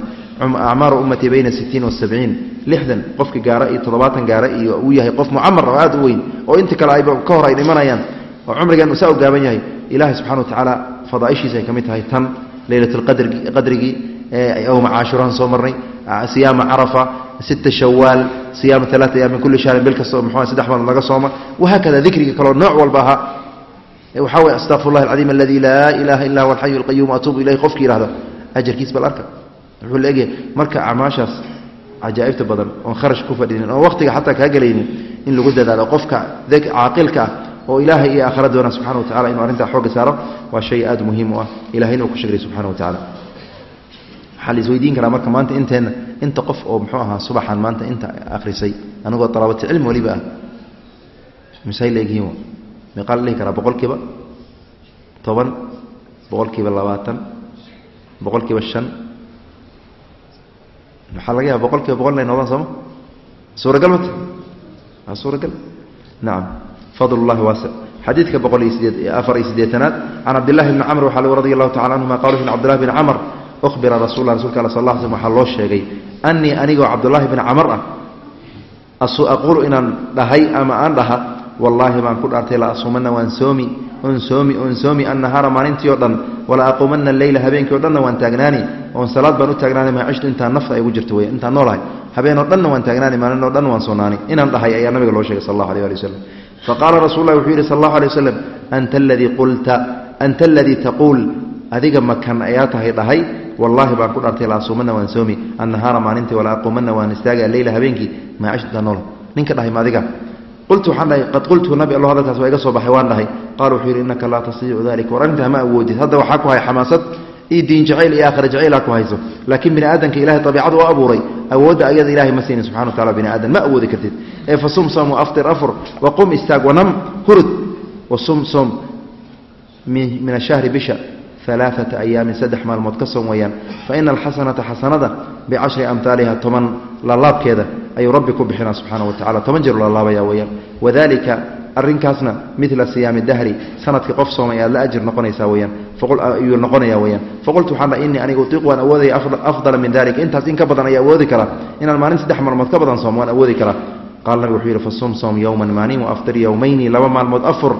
acmaaru ummatii bayna sittiin wasabciin lixdan qofki gaara iyo toddobaatan gaara iyo uu yahay qof mucamar oo aad u weyn oo inta kale ayba ka hor ay dhimanayaan oo cumrigeen saa u gaaban yahay ilaahay subxana wa tacaala fadaaishiisa ay ka mid tahay tan leylatulqadrigii yowma caashuraan soo marnay siyaama carafa sita shawaal siyaama alaata ayaam min kulli shahrin bil kastao muxua saddex maalmood laga sooma. Wahaakada dikriga kaleo nooc walba ahaa. Waxaa weye astaqfir llahi alcadiim aladi laa ilaaha illa huwa alxayu alqayuum atuubu ilayh qofki yihahdo ajarkiis bal arka. Wuxuu la egyahay marka acmaashaas cajaa'ibta badan oon kharash ku fadhinin oon waqtiga xataa kaa gelaynin in lagu dadaalo qofka caaqilka ah oo ilaahay iyo aakhira doona subxana wa tacala inuu arrintaa xooga saaro waa shay aad muhiim u ah. Ilahayna uu ku shagray subxana wa tacala waxaa la isweydiin karaa marka maanta inteenna inta qof oo muxuu ahaa subaxan maanta inta akhrisay anigoo talaabati cilmi weliba ah. Misay la egyihiin meeqaa la dhihi karaa boqol toban boqol labaatan boqol shan. Maxaa laga yaaba boqol boqol inay noodaan sooma suuragal mata waa suuragal. Nacam fadl llahi waasic xadiidka boqol iyo afar iyo siddeetanaad can cabdillahi bni camr waxaa radi allahu tacala canhuma qala bn cabdillahi bni camr uhbira rasulla rasulka al sal la slm waxaa loo sheegay annii anigoo cabdullaahi bni camar ah aquulu inaan dhahay ama aan dhaha wallaahi baan ku dhaartay la asuumanna waan soomi on soomi on soomi annahaara maalintii o dhan wala aquumanna alleyla habeenkii o dhanna waan taagnaani oon salaad baan u taagnaanay maa cishtu intaan nafta ay ugu weya intaan noolahay habeenoo dhanna waan taagnaanay maalinoo dhan waan soonaanay inaan dhahay ayaa nabiga loo sheegay sal allahu alيh ali waslm faqaala rasul lah wuxuu yidhi sal allahu alay waslem anta aladii qulta anta aladii taquul adiga makan ayaa tahay dhahay wallaahi baan ku dhartay laasuumana waan soomi annahaara maalintii walaa aquumanna waan istaaga alleyla habeenkii maa cishtu intaan nool ninka dhahay ma adiga qultu waxaan dhahay qad qultu nabi allo hadalkaas waa iga soo baxay waan dhahay qaala wuxuu yidhi innaka laa tastaiicu dalik war arrintaa ma awoodid hadda waxaa ku hay xamaasad iyo diin jacayl iyo aakhira jacaylaa ku hayso laakiin bini aadamka ilahay abiicadu u abuuray awoodda ayada ilahay ma siinin subxana wa tacala bini aadam. Ma awoodi kartid? Ee fa sum som waaftir afur waqum istaag wanam hurud. Wasum som min ashahri bisha alaaata ayaamin saddex maalmood ka soom weeyaan. Fa ina alxasanata xasanada bicashri amhaaliha toban laalaabkeeda ayuu rabbi ku bixinaa subxaana wa tacala toban jeer laalaabaya weyaan wadalika arrinkaasna midla siyaami dahri sannadkii qof soomay la ajir noqonaysaa weyaan ayuu noqonaya weyaan faqultu waxaan dhaha innii aniga utiiq waan awoodaya afdala min dalika intaas in ka badan ayaa awoodi karaa inaan maalin saddex maalmood ka badan soom waan awoodi karaa qaala nabig wuxuu yidhi fasum soom yowman maalin waaftir yowmayni laba maalmood afur.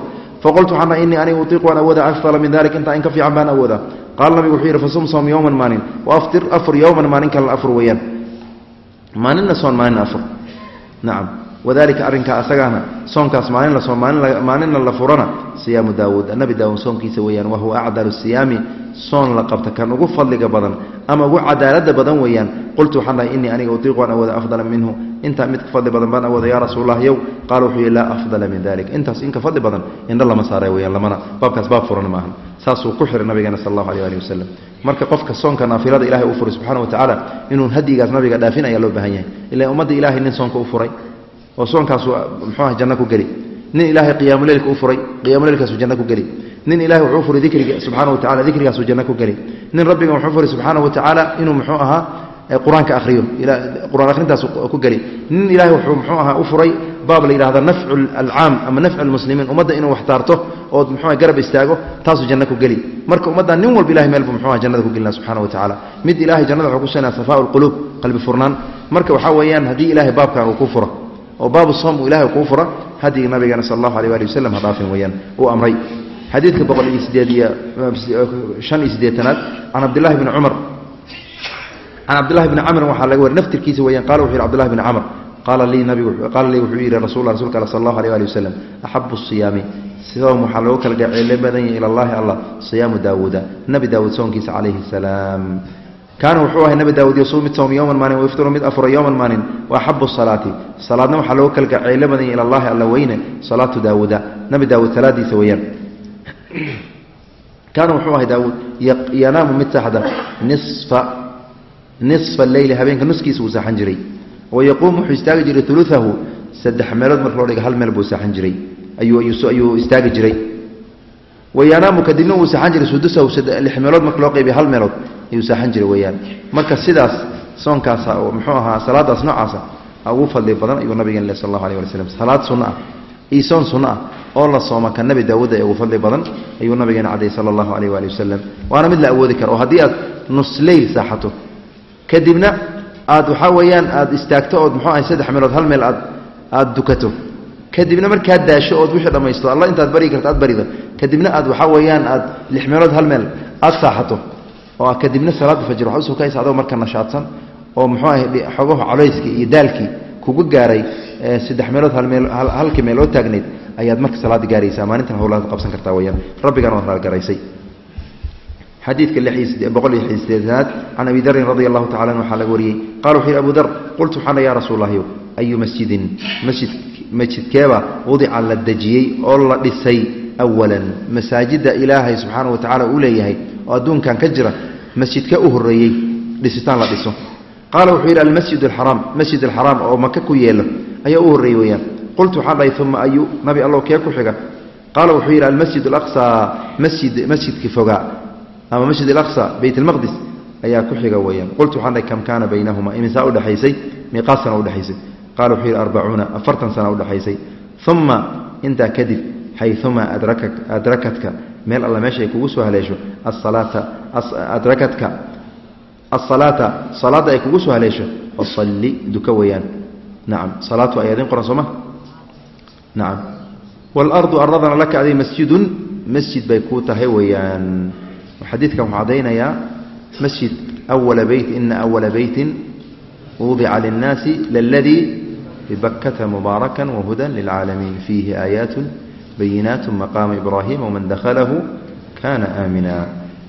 Faqultu waxaan dhaha innii aniga utiiq waan awooda afdala min dalika intaa in ka fiican baan awooda qaala nabigu wuxuu yidhi fasum soom yowman maalin waaftir afur yowman maalin kalena afur weeyaan. Maalinna soon maalin afur. Nacam wadalika arrinkaa asagaana soonkaas maalinna la furana siyaamu daawuud nabi daawuud soonkiisa weeyaan wahuwa acdalu siyaami soon la qabta kan ugu fadliga badan ama ugu cadaalada badan weeyaan. Qultu waxaan dhahay innii aniga utiiqu aan awooda afdala minhu. Intaa mid ka fadli badan baan awooda yaa rasuulallah yow. Qaala wuxuu yihi laa afdala min dalik intaas in ka fadli badan indho lama saara weyaan lamana baabkaas baab furan maahan. Saasuu ku xiray nabigeena sal allahu aleh ali wasalam marka qofka soonka naafilada ilahay u furay subxana wa tacaala inuu hadyigaas nabiga dhaafin ayaa loo baahan yahay. Ila ummadda ilahay nin soonka u furay oo soonkaasu muxuuah janno ku geli. Nin ilaahay qiyaamuleylka u furay qiyaamuleylkaasu janno ku geli. Nin ilahay wuxuu furay dikriga subxana wa tacala dikrigaasu janno ku geli. Nin rabbiga wuxuu furay subxaana wa tacaala inuu muxuu ahaa qur'aanka ahriyo qur'aan akhrintaas ku geli. Nin ilahay wuxuu muxuu ahaa u furay baab la yidhahda nafcu alcaam ama nafcu lmuslimiin ummadda inuu wax taarto ood muxuuha garab istaago taasuu janno ku geli. Marka ummadda nin walba ilahay meel buu muxuuha jannada ku gelina subxana wa tacala mid ilahay jannada wuxuu kusinaya safaa lquluub qalbi furnaan. Marka waxaa weeyaan haddii ilahay baabkan uu ku furo oo baabu soom uu kuu fura hadyigi nabigeena sal allahu aleh ali waslm ha dhaafin weyaan uu amray. Xadiidka boqol iyo sideed iyo shan iyo siddeetanaad can cabdillahi bni cumar. Can cabdillahi bni camrin waxaa laga wari naftirkiisa weyaan qala wuxu yhi cbdillahi bni camr qaala lii wuxuu yidhi rasul rasulka al sal allahu aleh ali waslem axabu siyaami. Soom waxaa loogu kala gaceele badan yahi ila allahi allah siyaamu daawuuda nebi daawuud soonkiisa calayhi salaam kaana wuxuu ahay nabi daawud yasuum mid soom yowman maalin wayftiru mid afura yowman maalin. Wa axabu salaati. Salaadna waxaa loogu kala gaceylo badan yahi ila allahi alla weyne salaatu daawuuda. Nabi daawuud salaadiisa weeyaan. Kaana wuxuu ahay daawuud yanaamu mid saxda nisfa nisfa leyli habeenka nuskiisa wuu saaxan jiray. Wa yaquumu wuxuu istaagi jiray uluahu saddex meelood marka loo dhiga hal meel buu saaxan jiray. Ayuu istaagi jiray. Wa yanaamu kadibna uu saaxan jiray sudusahu lix meelood marka loo qaybiya hal meelood ayuu saaxan jiray weyaan marka sidaas soonkaasa muxuu ahaa salaadaas noocaasa ugu fadli badan ayuu nabigeen sal allahu aleh ali slam salaad sunno ah iyo soon sunno ah oo la sooma ka nebi daawuud ee ugu fadli badan ayuu nabigeena cadayy sala allahu aleyh waali wasalam waana mid la awoodi kara oo haddii aad nusleyl saaxato kadibna aad waxaa weeyaan aad istaagto ood muxuu ahay saddex meelood hal meel aad aad dukato. Kadibna markaad daasho ood wixii dhammaysto alla intaad bari karta aad barido kadibna aad waxaa weeyaan aad lix meelood hal meel aad saaxato oo kadibna salaada fajr waxaa u soo kaysa adoo marka nashaadsan oo muxuu ahay xogaha colayskii iyo daalkii kugu gaaray saddex meelood halkii meel oo taagnayd ayaad marka salaada gaaraysaa. Maalintan howlaad qabsan kartaa weyaan rabbigana waad raalgaraysay xadiidka boqol iyo sideedaad can abi darin radi allahu tacala an waxaa laga wariyey. Qala wuxuu yihi abu dar qultu waxaana ya rasuul ayu masjidin masjid masjidkeeba wadica la dejiyey oo la dhisay awalan masaajida ilaahay subxaana wa tacala uu leeyahay oo adduunkan ka jira masjidka u horeeyey dhisitaan la dhiso qaala wuxuu yidhi almasjid alxaraam masjid alxaraam oo maka ku yeelo ayaa u horreeyey weyaan qultu waxaan dhahay uma ayu nabi allow kee ku xiga qaala wuxuu yidhi almasjid alaqsa masjid masjidkii fogaa ama masjid alaqsa beyt almaqdis ayaa ku xiga weyaan qultu waxaan dhahay kam kaana baynahuma imisaa udhexaysay miiqaad sana udhexaysay qaala wuxuu yidhi arbacuuna afartan sana udhexaysay uma intaa kadib xayumaa adrakatka meel alla meesha ay kugu soo haleesho adrakatka asalaata salaadda ay kugu soo haleesho fasalli duka weeyaan. Nacam salaatu ayaa idin qoran sooma? Nacam waalardu aradana laka aday masjidun masjid bay kuu tahay weeyaan. Xadiidkan wuxuu caddaynayaa masjid awala beyt ina awala beytin wudica linnaasi laladii bibakata mubaaraka wahudan lilcaalamiin fiihi aayaat bayinaat maqaama ibraahima waman dakhalahu kana aamina.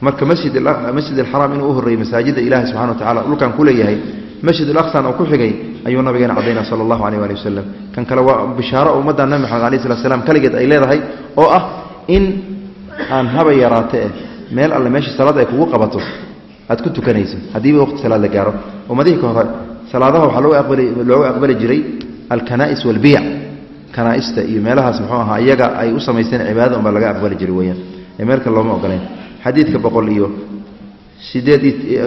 Marka masjid alxaraam inuu u horreeyey masaajidda ilahi subxana wa tacala dhulkan ku leeyahay masjid alaqsan oo ku xigay ayuu nabigeena cadayna sala allahu aleyh waali wasalam kan kale waa bishaaro ummadda nabi maxamed alayh slat slam kaligeed ay leedahay oo ah in aan haba yaraate eh meel alle meesha salaada ay kugu qabato aad ku tukanayso haddiiba waqti salaad la gaaro. Ummadihii ka hore salaadaha waxaa looga aqbali jiray alkana'is walbiyac kanaaista iyo meelahaas muxuu ahaa iyaga ay u samaysteen cibaadada unbaa laga aqbali jiray weyaan ee meel kale looma ogolayn. Xadiidka boqol iyo sideed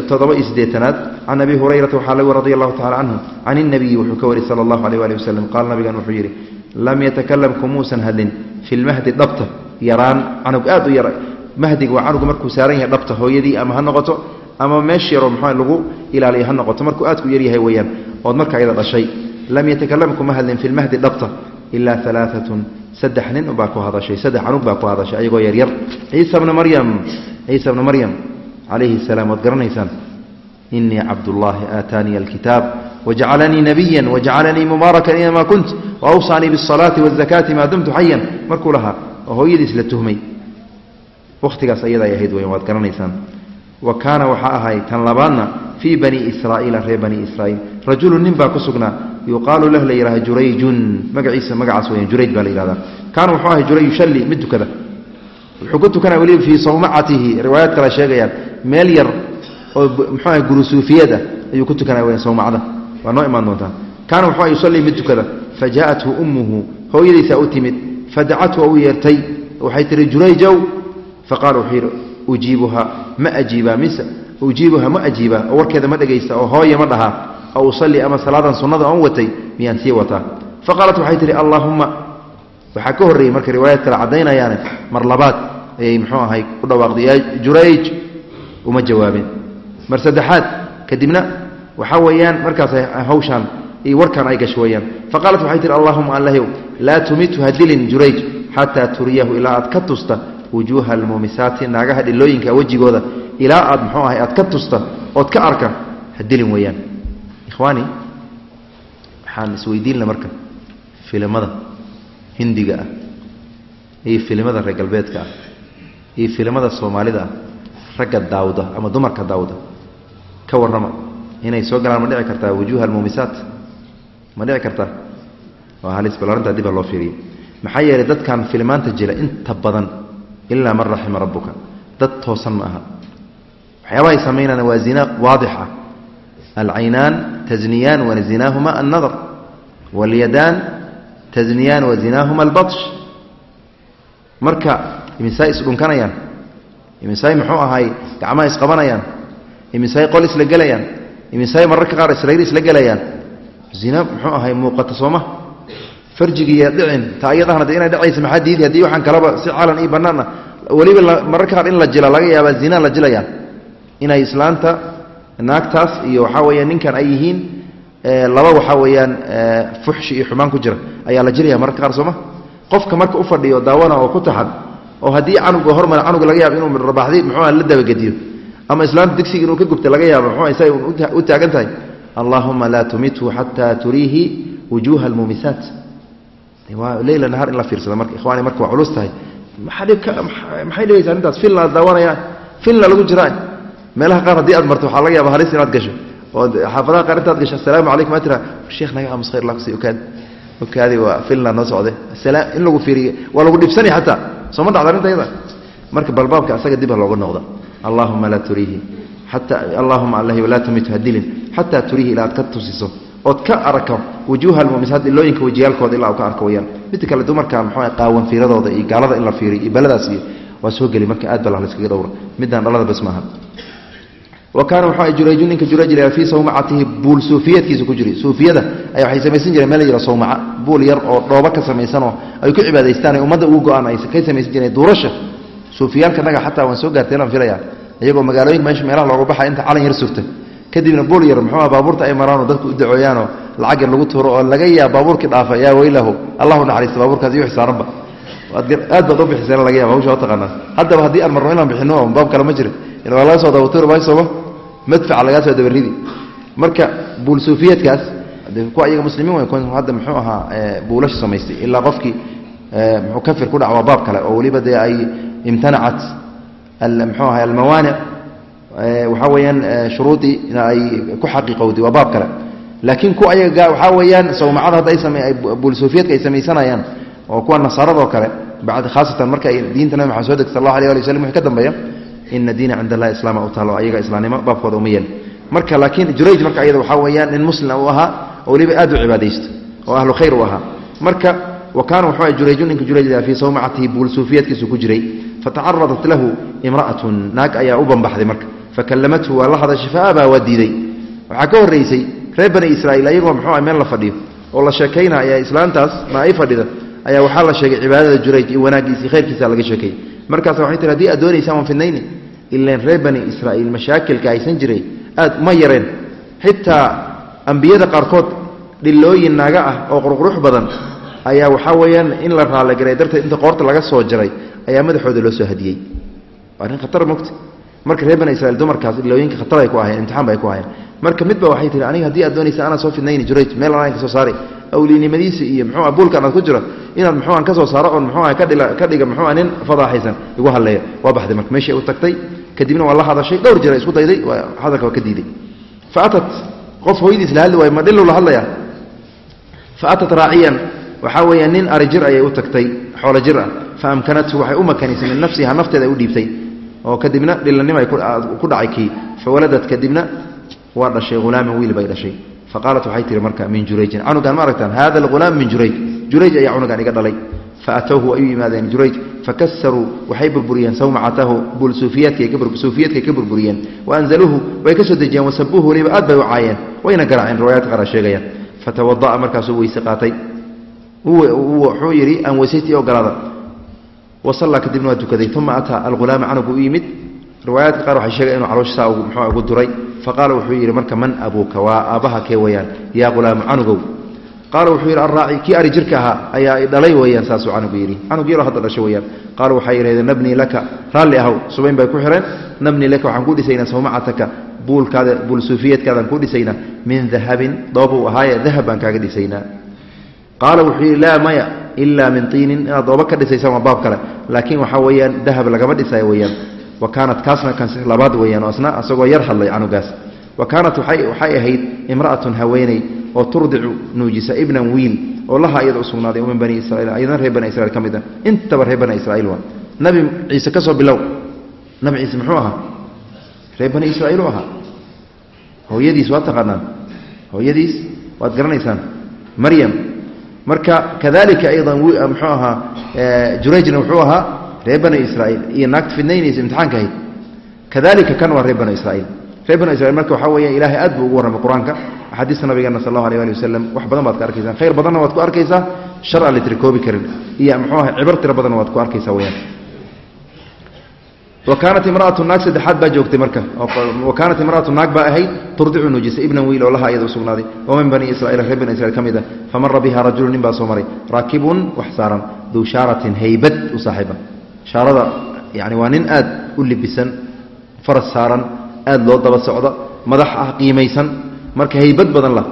toddoba iyo siddeetanaad can abi hurayrata waxaa laga radi allahu tacala canhu can inabiyi wuxuu ka wariyy sala allahu aleyh waali wasalam qaala nabigan wuxuu yidhi lam yatakalam kumuusan hadlin fi lmahdi dhabta yaraan canug aad u yar mahdiga waa canugu markuu saaran yahay dhabta hooyadii ama ha noqoto ama meesh yaroo muxua lagu ilaaliya ha noqoto markuu aadku yaryahay weeyaan ood marka ayada dhashay. Lam yatakalam kuma hadlin fi lmahdi dhabta ilaa alaaatun saddex nin baa ku hadashay saddex canug baa ku hadashay ayagoo yaryar ciisa bna maryam ciisa bna maryam calayhi salaam waad garanaysaan inii cabdullaahi aataaniya alkitaab wajacalanii nabiyan wajacalanii mubaarakan inamaa kunt waawsaanii biasalaati waazakaati maa dumtu xayan markuu lahaa oo hooyadiis la tuhmay. Wakhtigaas ayada ay ahayd weyan waad garanaysaan. Wa kaana waxaa ahay tan labaadna fii bani israa'iila reer bani israa'iil. Rajulu nin baa ku sugnaa yuqaalu lah la yidhaha jurayjun. Magaciisa magacaas weyan jurayj baa la yihahdaa kaana wuxuu ahay jurayj yusalli mid tukada. Wuxuu ku tukanaya weliba fii sawmacatihi riwaayaad kale sheegayaan. Meel yar oo muxuu ahay gurusuufiyad ah ayuu ku tukanaya weyan sawmacda waa noo imaan doontaa. Kaana wuxuu ahay yusalli mid tukada. Fa jaa'athu ummuhu hooyadiisaa u timid. Fadacathu oo u yeertay. Waxay tihi jurayjow. Faqaala wuxuu yidhi ujiibuha ma ajiibaa mise ujiibuha ma ajiibaa oo warkeeda ma dhegaysta oo hooye ma dhahaa oo usalli ama salaadan sunnada oon watay miyaan sii wataa fa qaalat waxay tihi allaahumma waxaa ka horreeyey marka riwaayaad kale caddaynayaane mar labaad ayay muxuu ahay u dhawaaqday jurayj uma jawaabin mar saddexaad kadibna waxaa weeyaan markaas hawshaan iyo warkaan ay gasho weeyaan fa qaalat waxay tihi allahuma allahyow laa tumithu hadilin jurayj xataa turiyahu ilaa aad ka tusta wujuuha almuumisaati naagaha dhilooyinka wejigooda ilaa aad muxuu ahay aad ikhwaani waxaan isweydiinla marka filimada hindiga ah iyo filimada reer galbeedka ah iyo filimada soomaalida ah ragga daawda ama dumarka daawda ka warrama inay soo galaan. Ma dhici kartaa wujuuha almuumisaat ma dhici kartaa? Waa halis bal arrintaa dib ha loo fiiriyo. Maxaa yeelay dadkan filimaanta jira inta badan ilaa man raxima rabbuka dad toosan ma aha. Waxyaabahay samaynaan waa zina waadix ah alcaynaan tazniyaan wazinaahuma annadar walyadaan tazniyaan wazinaahuma albatsh marka imisaay isdhunkanayaan imisaay muxuu ahaay gacmaha isqabanayaan imisaay qol isla gelayaan imisaay mararka qaar israiil isla gelayaan zina muxuu ahay muuqata sooma farjigiiya dhicin taa iyadahana de inay dhacaysa maxaa diidi haddii waxaan kalaba si calan io bannaana weliba mararka qaar in la jila laga yaabaa naagtaas iyo waxaa weeyaan ninkan ay yihiin laba waxaa weeyaan fuxshi iyo xumaan ku jira ayaa la jilaya mararka qaar sooma qofka marka u fadhiyo daawana oo ku taxan oo haddii canuga hormara canuga laga yaabo inuu rabaaxday muxuu la dabagediyo ama islaamta digsiga inuu ka gubta laga yaabo muxuu say u taagan tahay. Allaahuma laa tumithu xataa turiihi wujuuha almuumisaat leyla nahaar in la fiirsada marka ikhwaani marka waa culus tahay. Maxay dhigaysa arrintaas filna aad daawanayaan filna lagu jiraa meelaha qaar haddii aad marto waxaa laga yaaba halis inaad gasho. Oo xaafadaha qaar intaad gasho assalaamu calaykum aad tiraa sheekh naga aamus khayr lakusi okaad okaadi waa filna noo asalaam in lagu fiiriyo waa lagu dhibsanaya xataa. Soo ma dhacda arrinta marka balbaabka asaga dib looga noqda allaahuma laa turiihi xataa allaahuma allahi laa tumitu hadilin xataa turiihi ilaa aad ka tusiso. Ood ka arko wujuuha almuumisaat ilooyinka wejiyaalkooda ilaa ka arko weyaan midda kale dumarka muxuu qaawan fiiradooda iyo gaalada in la fiiriyo iyo baladaas iyo waa soo geli marka aad baa laskaga dhowra. Midaan dhalada maaha wa kaana wuxuu ay jurayju ninka jurayj la fii sawmacatihi buul suufiyadkiisa ku jiri suufiyada ayaa waxay samaysan jireen meel la yidha sawmaca buul yar oo dhooba ka samaysanoo ay ku cibaadaystaan ay ummadda ugu go'aan ay kay samaysan jireen duurasha. Suufiyaalka naga xataa waan soo gaartay laan filaya iyagoo magaalooyinka meesha meelaha looga baxay inta calan yar surta kadibna buul yar muxuu baabuurta ay maraanoo dadku u dacooyaanoo lacag yar lagu tuuro oo laga yaab baabuurkii dhaafa yaa weylahu allahu naxariista baabuurkaas iyo xisaaranba aad baad u bixiseen laga yaaba hawsha taqaanaa. Haddaba haddii aan marno inaan bixino baab kale ma jira waa laga soo daawatuur baa sooma madfaca lagaa soo dabaridi marka buulsuufiyeedkaas kuwa iyaga muslimiin way hadda muxuu ahaa buulasha samaystay ilaa qofkii muxuu kafir ku dhaca waa baab kale oo weliba dee ay imtanacat muxuu ahay almawaanic waxaa weeyaan shuruudiina ay ku xaqiiqowday waa baab kale. Laakiin kuwa ayaga waxaa weeyaan sawmacada hadda buulsuufiyeedka ay samaysanayaan oo kuwa nasaaradoo kale bacd khaasatan marka diinta nabi maxamed soo degtay sal allahu alay ali waslm wixii ka dambeeya ina diina cind allahi islaama u taalo ayaga islaamnimo baabkooda uma yeel marka laakiin jurayj marka ayada waxaa weeyaan nin muslima uu ahaa oo weliba aad u cibaadaysto oo ahlu khayr u ahaa. Marka wa kaana wuxuu aha jurayju ninka jurayj fii sawmacatihi buulsuufiyeedkiisu ku jiray. Fatacaradat lahu imra'atun naag ayaa u banbaxday marka. Fakallamathu waa la hadashay faabaa waa diiday. Waxaa ka horraysay reer bani israa'iil ayagoo muxuu ah meel la fadhiyo oo la sheekaynaya islaantaas ma ay fadhida ayaa waxaa la sheegay cibaadada jurayj iyo wanaaggiisa khayrkiisa laga sheekeeyey markaas waxay tii haddii aad doonaysaan waan fidnayni ilan reer bani israa'iil mashaakilka haysan jiray aad ma yareen. Xitaa ambiyada qaarkood dhilooyin naaga ah oo qurqurux badan ayaa waxaa weeyaan in la raaligaray darteed inta qoorta laga soo jaray ayaa madaxooda loo soo hadiyey. Arrin khatar mogta marka reer bani israiil dumarkaas dhilooyinka khatar ay ku ahayeen imtixaan ba ku ahayeen marka midba waxay tihi aniga haddii aad doonaysa anaa soo fidnayni jurayj meel anaan ka soo saari. Awliinimadiisa iyo muxuu ah buulkan aad ku jiro inaad muxuu aan ka soo saaro oon muxuu ah ka dhila ka dhiga muxuu ah nin fadaaxaysan. Igu hadleeya waa baxday marka meeshii u tagtay kadibna waa la hadashay dhowr jira isku dayday hadalka waa ka diiday. Fa atat qof hooyadiis la hadli waayo ma dhilu la hadlaya fa atat raaciyan waxaa weeya nin ari jir ayay u tagtay xoolo jir ah. Fa amkanathu waxay u makanisay min nafsiha nafteeda ay u dhiibtay. Oo kadibna dhilanimo ay ku dhacay kii. Fa waladad kadibna waa dhashay hulaaman wiil bay dhashay. Fa qaalat waxay tihi marka min jurayjin. Canugaan ma aragtaan hada alghulaam min jurayj. Jurayj ayaa cunugaan iga dhalay fa atowhu ay u yimaadeen jurayj fakasaruu waxay burburiyeen sawmacatahu buulsuufiyaadkay ka burburiyeen waanzaluuhu way ka soo dejiyeen wasabuuhu weliba aad bay u caayeen wayna garaaceen riwaayaadka qaar sheegayaan fatawada'a markaasuu weyse qaatay wuxuu yidhi aan weysaytii ogolaada wasallaa kadibna waa tukaday uma ataa alghulaama canugu u yimid riwaayaadka qaar waxay sheegayan inu caloosha saa muxuu ugu duray faqaala wuxuu yidhi marka man abuuka qaala wuxuu yidhi alraaci kii ari jirka ahaa ayaa dhalay weyaan saasuu canugu yidhi. Canug yaroo hadda dhashay weyaan qaala waxay yidhahdeen nabnii laka raalli ahow subayn bay ku xiheen nabnii laka waxaan ku dhisaynaa sawmacataka buulkaada buulsuufiyeedkaadaan ku dhisaynaa. Min dahabin doobuu ahaaye dahab baan kaaga dhisaynaa. Qaala wuxuu yidhi laa maya ilaa min tiinin inaad dooba ka dhisaysaan waa baab kale. Laakiin waxaa weeyaan dahab lagama dhisayo weyaan wa kaanat kaasna kan labaad weyaan oo asna asagoo yar hadlay canugaas wa kaanat waxay ahayd imra'atun haweeney oo turdicu nuujisa ibnan wiil oo laha iyada u sugnaaday min bani israiil ayadan reer bani israiil ka mid ah intaba reer bani israiil waa. Nabi ciise ka soo bilow. Nabi ciise muxuu ahaa? Reer bani israiil u ahaa. Hooyadiis waad taqaanaan. Hooyadiis waad garanaysaan. Maryam. Marka kadalika aydan muxuu ahaa jurayjna wuxuu ahaa reer bani israiil iyo naagta fidnaynaysa imtixaanka ahayd. Kadalika kan waa reer bani israiil bani israiil marka waxaa weeya ilaahay aad buu ugu warramay qur'aanka. Axaadiista nabigeena sal allahu alay ali wasalam wax badan baad ka arkaysaa khayr badanna waad ku arkaysaa shar aan la tirikoobi karin. Iyo muxuu ahay cibar tiro badanna waad ku arkaysaa weyaan wa imraatu naag saddexaad baa joogtay marka. Wa imraatu naag baa ahayd turdicu nuujisa ibnan wiil oo laha iyada u sugnaaday. Oo min bani israiil reer bani israiil ka mid ah. Famara biha rajulu nin baa soo maray. Raakibun wax saaran. Duu shaaratin haybad u saaxiiba. Shaarada yani waa nin aad u libisan faras saaran aad loo daba socda madax ah qiimaysan. Marka haybad badan lah.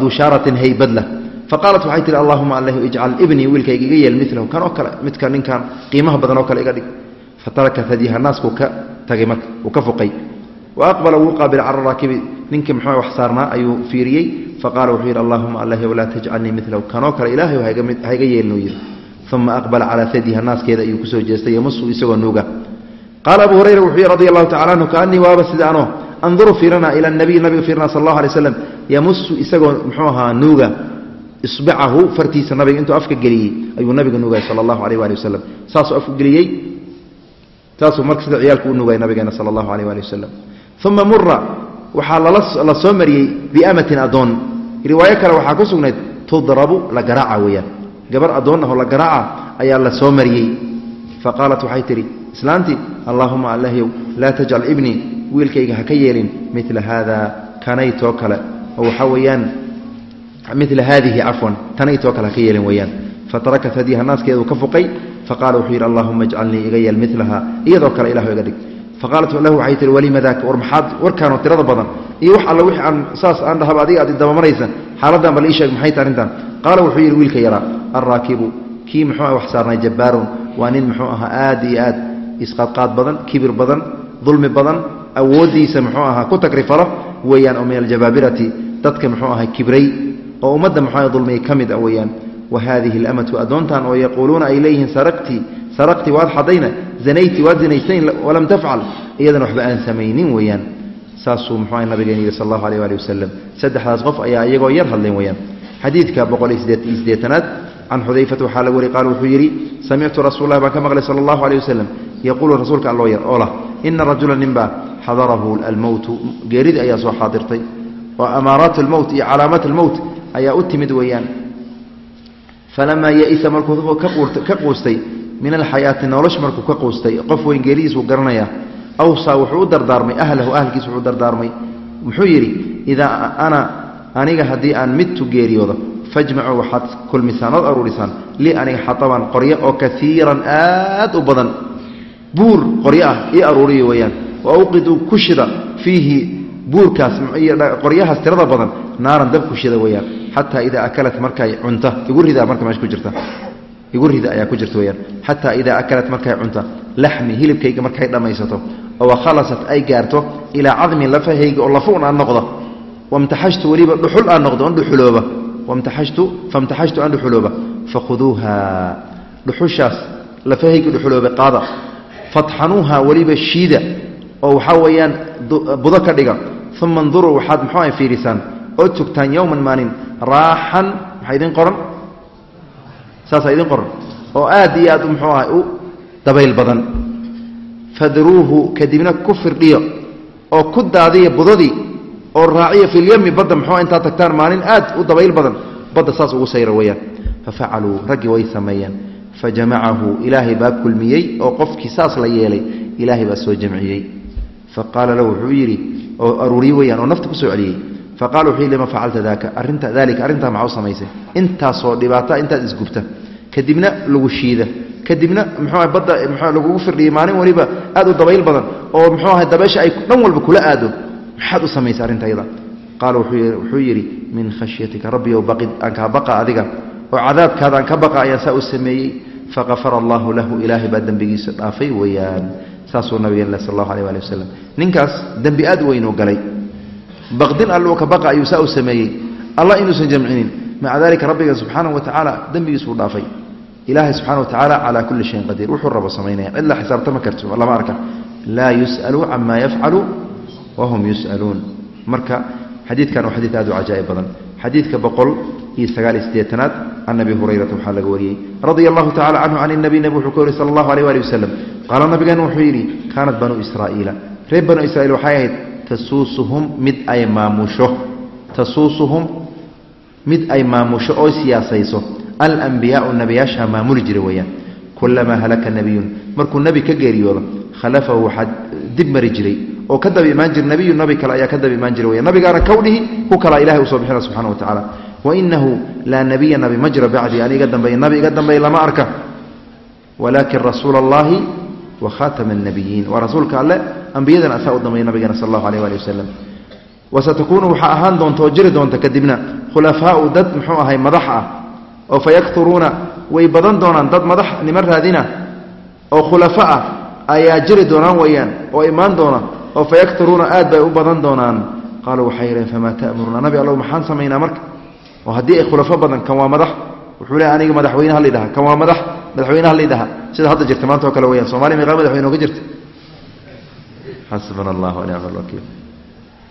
Duu shaaratin haybad lah. Faqaalat waxay tihi allahuma allahu ijcal ibnii wiilkayga iga yeel milahu kan oo kale midka ninkan qiimaha badan oo kale iga dhig. Fataraka hadiiha naaskuu ka tagay marka uu ka foqay wa aqbala wuu qaabil cala raakibi. Ninkii muxuu wax saarnaa ayuu fiiriyey. Faqaala wuxuu yidhi allahuma allahi walaa tajcalnii milahu kanoo kale ilaahay hayga yeelin uu yidhi. Uma aqbala calaa hadiha naaskeeda ayuu ku soo jeestay yamusu isagoo nuuga qaala abu hurayra wuxuu yihi radi allahu tacala anhu kaanii waaba sida anoo anduru fiirana ila nabiy nabiga fiirna sal allahu alay slam yamusu isagoo muxuu ahaa nuuga isbacahu fartiisa nabiga intuu afka geliyey ayuu nabiga nuugay sala allahu alayh waali wasalam saasuu afka geliyey saasuu marka sida ciyaalku u nuugay nabigeena sala allahu alayh waali wasalam uma mura waxaa la soo mariyey biamatin adoon riwaayo kale waxaa ku sugnayd tudrabu la garaaca weeyaan gabar addoon ahoo la garaaca ayaa la soo mariyey fa qaalat waxay tidhi islaantii allaahuma allahyow laa tajcal ibnii wiilkayga ha ka yeelin mila haada kanaytoo kale. Oo waxaa weeyaan mila haadihi cafwan tanaytoo kale ha ka yeelin weeyaan. Fatarakat hadiiha naaskeedu ka fuqay faqaala wuxuu yidhi allahuma ijcalnii iga yeel milaha iyadoo kale ilahu iga dhig. Faqaalat lahu waxay tihi walima war maxaad warkaanoo tirada badan iyo wax alla wixii aan saas aan dhahaba adiga aad dabamaraysa xaaladdan bal ii sheeg maxay tahay arrintan? Qaala wuxuu yidhi wiilka yaraa alraakibu kii muxuu ah wax saarnay jabbaarun waa nin muxuu ahaa aad iyo aad isqaadqaad badan kibir badan dulmi badan awooddiisa muxuu ahaa ku tagrifalo weeyaan oo min aljabaabirati dadka muxuu ahaa kibray oo ummadda muxuu aha dulmiyay ka mid a weeyaan. Wa alamatu addoontan oo yaquuluuna ay leeyihiin saraqtii saraqtii waad xadayna zanayti waad zinaysayn walam tafcal iyadana waxba aan samaynin weeyaan. Saasuu muxuu aha nabigeena yidhi sal allahu aleh waali wasalam saddexdaas qof ayaa iyagoo yar hadleen weeyaan. Xadiidka boqol iyo sideed iyo siddeetanaad can xudayfata waxaa la wari qaal wuxuu yidhi samictu rasuul lah baan ka maqlay sala allahu aleh wasalam yaquulu rasuulka alloo yar oo lah ina rajula ninbaa xadarahu almowtu geeridii ayaa soo xaadirtay oo amaaraat almowt iyo calaamaat almowt ayaa u timid weeyaan falamaa yaisa markuu ka quustay min alxayaati nolosh markuu ka quustay qof weyn geeridiisuu garanaya awsaa wuxuu u dardaarmay ahlahu ahlkiis wuxuu dardaarmay muxuu yidhi idaa ana aniga haddii aan midtu geeriyoodo fajmacuu waxaad kulmisaan ood aruurisaan lii aniga xataban qoryo oo kaiiran aad u badan. Buur qoryo ah ii aruuriyo weeyaan. Wa awqiduu ku shida fiihi buurkaas qoryahaas tirada badan naaran dab ku shida weeyaan. Xataa idaa akalat markay cunta. Igu ridaa marka meesha ku jirta. Igu rida ayaa ku jirta weyaan xataa idaa akalat markay cunta. Laxmi hilibkayga markay dhammaysato oo khalasat ay gaarto ilaa cadmi lafahayga oo lafuun aan noqdo wamtaxashtu weliba dhuxul aan noqdo on dhuxulooba famtaxashtu aan dhuxulooba fakhuduuha dhuxushaas lafahayga dhuxulooba qaada fatxanuuha weliba shiida oo waxaa weeyaan budo ka dhiga uma nduruu waxaad muxuu ay fiirisaan oo tugtaan yowman maalin raaxan maxaa idin qoran saasaa idin qoran oo aad iyo aad muxuu ahay u dabayl badan fadruuhu kadibna ku firdhiyo oo ku daadiya budadii oo raaciya filyami badda muxuu intaad tagtaan maalin aad u dabayl badan badda saas ugu sayra weeyaan. Fafacaluu raggii way sameeyeen fajamacahu ilaahay baa kulmiyey oo qofkii saas la yeelay ilaahay baa soo jamciyey. Faqaala lahu wuxuu yidhi oo aruuriye weyaan oo nafta ku soo celiyey. Faqala wuxuu yidhi lima facalta daaka? Arrinta daalika arrintaa maxaa u samaysay? Intaasoo dhibaata intaad isgubta. Kadibna lagu shiida. Kadibna muxuu aha badda mxuu lagugu firdhiyey maalin waliba aad u dabayl badan oo muxuu ahay dabaysha ay dhan walba kula aado maxaad u samaysay arrinta yada qaala wuxuu yidhi min khashyatika rabbi ow baqid aan kaa baqa adiga oo cadaabkaada aan ka baqa ayaan saa u sameeyey. Faqafara allahu lahu ilaahay baa dembigiisa dhaafay weeyaan. Saasuu nabigeen sal allahu aleh ali wasalam ninkaas dembi aad weynuu galay. Baqdin alluu ka baqa ayuu saa u sameeyey. Allah inuusan jamcinin. Maca dalika rabbiga subxaanahu wa tacaala dembigiisuu dhaafay. Ilaahay subxana wa calaa kulli shayin qadiir. Wuxuu rabo samaynaya cid xisaabtama karto lama arka. Laa yus'alu cama yafcalu wahum yus'aluun marka xadiidkan waa xadiid aad u cajaa'ib badan xadiidka boqol iyo sagaal iyo siddeetanaad can abi hurayrata waxaa laga wariyey radia allahu tacala canhu can inabi nebi wuxuu ka wariy sala allahu aleh waali wasalam qaala nabigeena wuxuu yidhi kaanat banuu israa'iila reer banuu israiil waxay ahayd tasuusuhum mid ay maamusho tasuusuhum mid ay maamusho oo siyaasayso alambiyaau nebiyaashaa maamuli jira weeyaan kulamaa halaka nebiyun markuu nebi ka geeriyoodo khalafahu waxaa dib mari jiray oo ka daba imaan jira nebiyu nabi kale ayaa ka daba imaan jira weyan nabigaana kawdhihi ku kalaa ilahay u soo bixina subxana wa tacaala. Wainahu laa nebiya nabi ma jiro bacdii ani iga dambeeya nabi iga dambeeya lama arka. Walaakin rasuula allahi wa khaatama annabiyiin. Waa rasuulka alle ambiyadana asaa u dambeeya nabigeena sal allahu aleh ali wasalam wasatakuunu waxaa ahaan doonta oo jiri doonta kadibna khulafaau dad muxuu ahay madax ah. Oo fayakturuuna way badan doonaan dad madax nimo raadina? Oo khulafa ah ayaa jiri doonaan weyaan oo imaan doona oo fayakturuuna aad bay u badan doonaan. Qaaluu waxay yidhaheen famaa ta'muruna? Nabi allow maxaan samaynaa marka? Oo haddii ay khulafo badan kan waa madax. Wuxuu leey aniga madaxweyneha laydhaha kan waa madax madaxweyneha laydhaha sida hadda jirta maanta oo kale weyaan somalia meeqaa madaxweyne oga jirta? Xasbuna allah wanicma alwakiil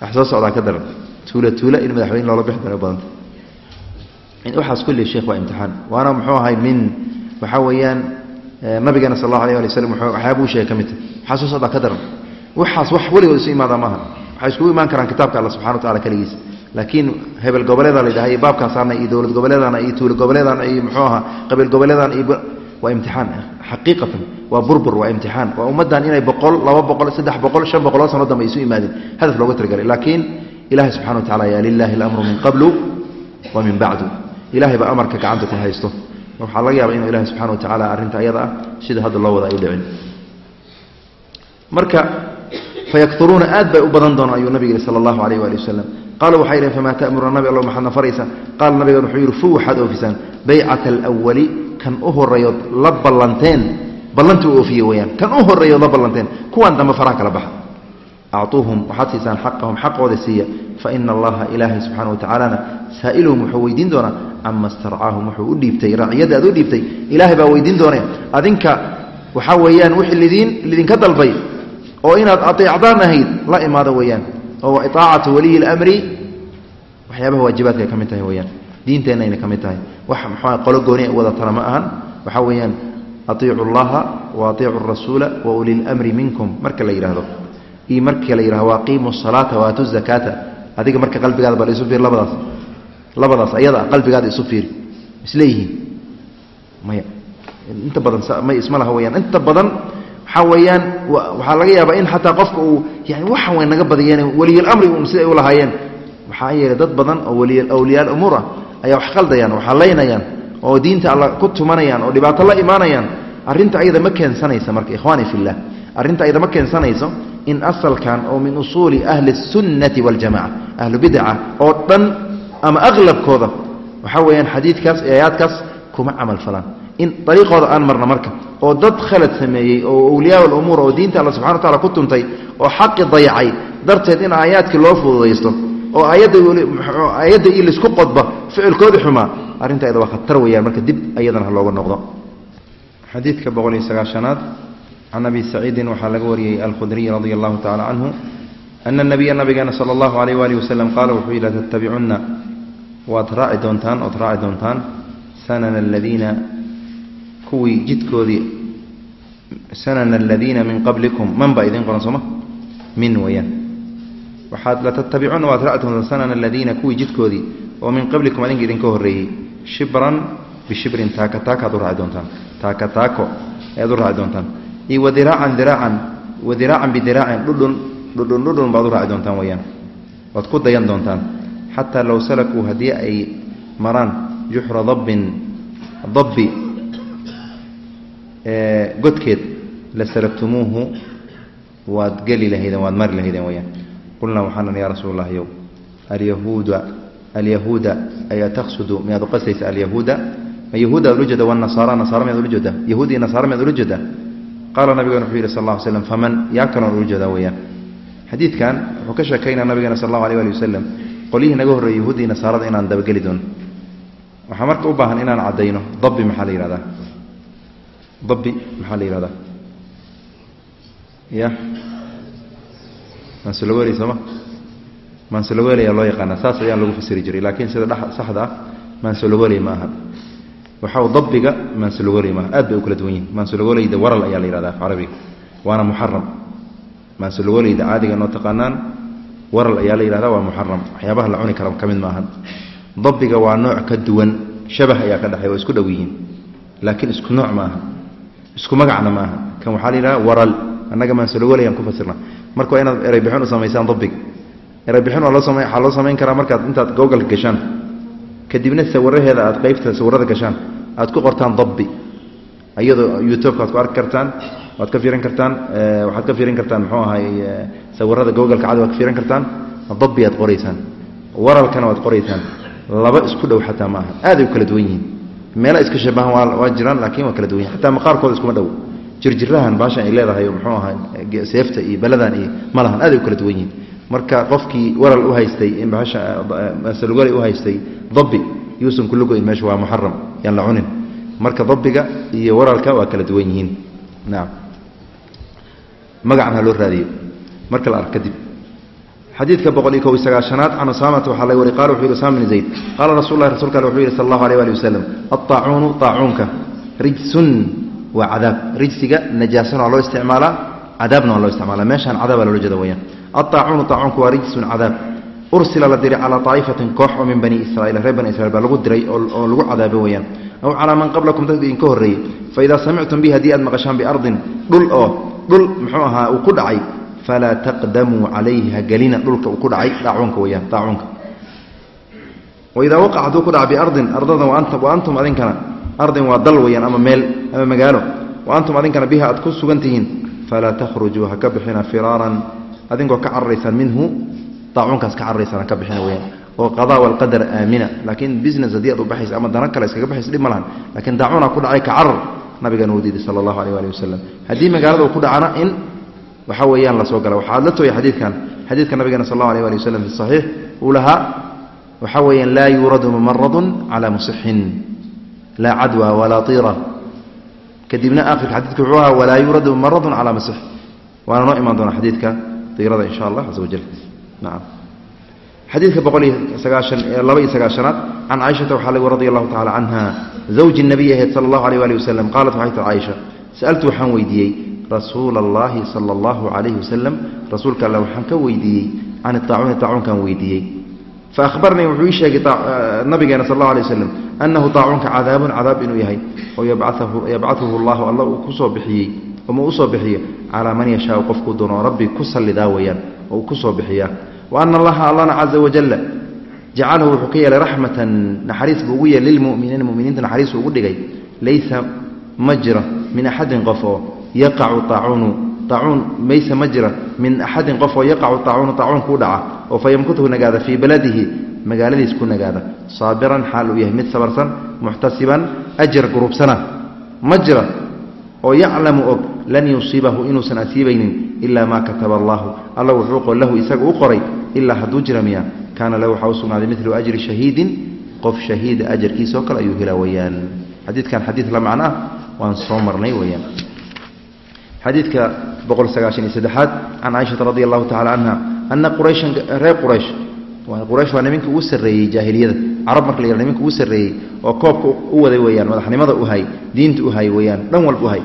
wax soo socdaa ka daran. Tuula tuula in madaxweyne loola bixi doono badanta. Waxaas kulli sheekh waa imtixaan. Waana muxuu ahay min waxaa weeyaan nabigeena sal allahu alay ali waslm waxyaabuu sheegay ka midta waxaa soo socdaa ka daran waxaas wax weligood isu imaadaa maaha. Waxay iskugu imaan karaan kitaabka alla subxana wa tacala keligiis. Laakiin hebel goboleeda la yidhaha iyo baabkaasaana iyo dowlad goboleedana iyo tuulo goboleedana iyo muxuu ahaa qabiil goboleedana iyo waa imtixaan xaqiiqatan waa burbur waa imtixaan. Waa ummaddan inay boqol laba boqol saddex boqol shan boqoloo sano dambe isu imaadeen. Hadaf looga talagalay laakiin ilahay subxana wa tacala yaa lilahi alamru min qablu wa min bacdu ilahay baa amarka gacanta ku haysto. Waxaa laga yaaba inuu ilahi subxana wa tacaala arrinta ayada ah sida hadda loo wada ay dhicin marka fayakturuuna aad bay u badan doonaan ayuu nabig yihi sala allahu alayh waali wasalam qaaluu waxay yidhaheen famaa ta'muruna nabi allo maxaadna faraysa qaala nabigan wuxuu yidhi fuu waxaad oofisaan baycata alawali kan u horreeyood la ballanteen ballantii u oofiye weyaan kan u horreeyood la ballanteen kuwaan dambe faraha kala baxa acuuhum waxaad siisaan xaqahum xaqooda siiya faina allaha ilaahay subxana watacaalana saa'iluhum wuxuu weydiin doonaa cama starcaahum wuxuu u dhiibtay raaciyadda aad u dhiibtay ilaahay baa weydiin doonee adinka waxaa weeyaan wixii lidiin lidinka dalbay oo inaad aeecdaan ahayd la imaado weyaan oo iaacatu waliyi mri waxyaabaha waajibaadka ay ka tahay weyaan diinteenna ayna ka tahay. Wax mxua qolo gooni ay wadatana ma ahan. Waxaa weeyaan aiicu llaha wa rasuula wa uli minkum. Marka la yidhahdo iyo marka la yihahdo waaqiimu salaata waatu zakaata adiga marka qalbigaada bal isu fiir labadaas. Labadaas ayadaa qalbigaada isu fiiri isleeyihiin maya. Inta badan may isma weyaan inta badan waxaa weeyaan waxaa laga yaabaa in xataa qofka uu yani waxan weyn naga badiyeen weliyalamri un siday u lahaayeen. Waxaa yeelay dad badan oo wliyaawliyaal umuur ah ayaa wax qaldayaan oo xalaynayaan oo diinta alla ku tumanayaan oo dhibaato la imaanayaan. Arrinta ayada ma keensanaysa marka ikhwaani fillah. Arrinta ayada ma keensanayso in asalkan oo min usuuli ahli sunnati waljamaca ahlu bidaca oo dhan ama aqlabkooda waxaa weeyaan xadiidkaas eeyaadkaas kuma camal falaan in ariiqooda aan marna marka oo dad khalad sameeyey oo awliyaa lumuur oo diinta alla subxana wa tacala ku tuntay oo xaqi dayacay darteed in aayaadkii loo fududaysto oo aayadda io la isku qodba ficilkoodii xumaa arrinta ayada waa khatar weyaan marka dib ayadana ha looga noqdo. Xadiidka boqol iyo sagaashanaad can abi saciidin waxaa laga wariyey alkhudriy radia allahu tacala canhu ana nabiya nabigeena sala allahu alayh waalihi wasalam qaala wuxuu yidhi tatabicunna waad raaci doontaan ood raaci doontaan sanana aladiina kuwii jidkoodii sanana aladiina min qablikum man baa idiin qoran sooma min weyaan waxaad latattabicunna waad raaci doontaan sanana aladiina kuwii jidkoodii oo min qablikum adinka idinka horreeyey. Shibran bishibrin taaka taakaad u raaci doontaan. Taaka ayaad u raaci doontaan. Iyo wadiraacan diraacan wadiraacan bidiraacin dhudhun dhudhun dhudhun baad u raaci doontaan weyaan waad ku dayan doontaan. Xataa low salakuu haddii ay maraan juxra dabbin dabbi godkeed la salaktumuuhu waad geli lahaydeen waad mari lahaydeen weyaan qulnaa waxaanan yaa rasuul allah yow alyahuuda alyahuuda ayaa taqsudu miyaad uqasaysa alyahuuda? Ma yahuuda ula jeeda wanasaara nasaara miyaad ula jeedaa? Yahuud iyo nasaara miyaad ula jeedaa? Qaala nabigeena wuxuu yihi sal alla slam faman? Yaa kaloon ula jeedaa weyaan xadiidkan wuxuu ka sheekaynaa nabigeena sal allahu alay ali wasalam qolyihii naga horreeyey yahuuddii nasaarada inaan dabageli doono waxaa marka u baahan inaan caddayno dabbi maxaa la yihahdaa dabbi maxaa la yihahdaa ya maansulogeli sooma maansulogeli ayaa loo yaqaana saas ayaan lagu fasiri jiray. Laakiin sida saxda ah maansulogeli ma aha. Waxaa dabbiga maansulogeli maaha aad bay u kala duwan yihiin maansulogoleyda waral ayaa la yihahda carabiga waana muxaram maansulogoleyda caadiga noo taqaanaan waral ayaa la yihahda waa muxaram waxyaabaha la cuni kara ka mid dabbiga waa nooc ka duwan. Shabah ayaa ka dhexey waa isku dhow yihiin. Laakiin isku nooc ma aha isku magacna ma aha kan waxaa la yidhaha waral. Annaga maansulogoleyaan ku fasirna marka waa inaad ereybixin u samaysaan dabbiga ereybixin waxaa loo samayn karaa markaad intaad googalka gashaan. Kadibna sawiraheeda aad qeybta sawirada gashaan aad ku qortaan dabbi. Iyadoo youtubeka aad ku arki kartaan waad ka fiirin kartaan waxaad ka fiirin kartaan muxuu ahay sawirada googalka cadi waad ka fiirin kartaan dabbi aad qoraysaan waralkana waad qoraysaan laba isku dhow xataa ma aha aaday u kala duwan yihiin meela iska shabahan waa jiraan laakiin waa kala duwan. Yihin xataa maqaarkooda iskuma dhow. Jirjirahan baashan ay leedahay muxuu ahay seefta iyo baladan iyo malahan aaday u kala duwan yihiin. Marka qofkii waral u haystay in bahasha masalugale u haystay dabbi yuusan kulugoyn meesha waa muxaram yaan la cunin. Marka dabbiga iyo waralka waa kala duwan yihiin. Nacam magacan ha loo raadiyo. Marka la ark kadib xadiidka boqol iyo kow iyo sagaashanaad can usaamata waxaa laga wari qala wuxu yhi usama bn zayd qaala rasul lahi rasulka ale wuxuu yihi sal allahu alيh ali wasalam aلطaacuunu طaacuunka rijsun waa cadaab rijsiga najaasana waa loo isticmaalaa cadaabna waa loo isticmaala meeshaan cadaaba loola jeeda weyaan aلطaacuunu طaacuunku waa rijsun cadaab ursila la diray calaa طaa'ifatin koox oo min bani israiil reer bani israiil baa lagu diray oo lagu cadaabo weyaan aw calaa man qablakum dad idinka horreeyey faidaa samictum bihi haddii aad maqashaan biardin dhul oo dhul muxuu ahaa uu ku dhacay falaa taqdamuu calayhi hagelina dhulka uu ku dhacay daacuunka weyaan daacuunka waidaa waqac hadduu ku dhaca biardin ardadan wa antum adinkana ardin waa dal weyaan ama meel ama magaalo wa antum adinkana biha aad ku sugan tihiin falaa takhrujuu ha ka bixina firaaran adinkoo ka cararaysaan minhu daacuunkaas ka cararaysaan ka bixina weyaan oo qadaa walqadar aamina laakiin business haddii aad u baxaysa ama dana kale iskaga baxaysa dhib ma lahan lakiin daacuunaa ku dhacay ka carar nabigan uu diiday sala allahu aleyh waali wasalam haddii magaalada uu ku dhacana in waxa weeyaan la soo gala. Waxaad la tooyay xadiidkan. Xadiidka nabigeena sal allahu alيh ali waslm fi saxiix uu lahaa waxaa weeyaan laa yuuradu mumaradun calaa musixin. Laa cadwa walaa tiira. Kadibna akhirka xadidka wuxuu ahaa walaa yuuradu mumaradun calaa musix. Waana noo imaan doona xadiidka tiirada in sha allah caza wajal nacam xadiidka boqol iyo sagaashan laba iyo sagaashanaad can caaishata waxaa lagu radi allahu tacala canha zawji nabiy ahayd sala allahu alيh ali wasalam qaalat waxay tir caaisha. Sa'altu waxaan weydiiyey rasuula allahi sala allahu calayhi wasalam rasuulka alla waxaan ka weydiiyey can itaacuuni taacuunkaan weydiiyey. Fa ahbarnii wuxuu ii sheegay nabigeena sal allahu alay waslam annahu taacuunka cadaabun cadaab inuu yahay oo yabcahuhu allahu alla uu ku soo bixiyey ama u soo bixiyo calaa man yashaau qofkuu doono rabbi ku sallidaa weeyaan oo uu ku soo bixiyaa. Wa ana allaha allana caza wajalla jacalahu wuxuu ka yeelay raxmatan naxariis buu ugu yeelay lilmuminiina muminiinta naxariis uu ugu dhigay laysa ma jiro min axadin qof oo yaqacu aacuunu aacuun mayse ma jira. Min axadin qof oo yaqacu aacuunu aacuun kuu dhaca. Oo fa nagaada fii baladihi. Magaaladiis ku nagaada. Saabiran xaal uu yahay mid sabarsan muxtasiban ajar gurubsana. Ma jira oo yaclamu og lan yusiibahu inuusan asiibaynin ilaa maa kataba allahu alla wuxuu lahu isaga u qoray ilaa hadduu jira miya. Kaana lahu waxaa u sugnaaday milu ajri shahiidin. Qof shahiida ajarkiisoo kale ayuu hela weyaan xadiidkan xadiid la macno ah waan soo marnay weyaan xadiidka boqol sagaashan iyo saddexaad can caaishata radi allahu tacala canha ana qurayshan reer quraysh quraysh waa niminka ugu sarreeyey jaahiliyada. Carab marka la yara niminka ugu sarreeyey oo koobka u waday weyaan madaxnimada u hay diinta u hay weyaan dhan walba u hay.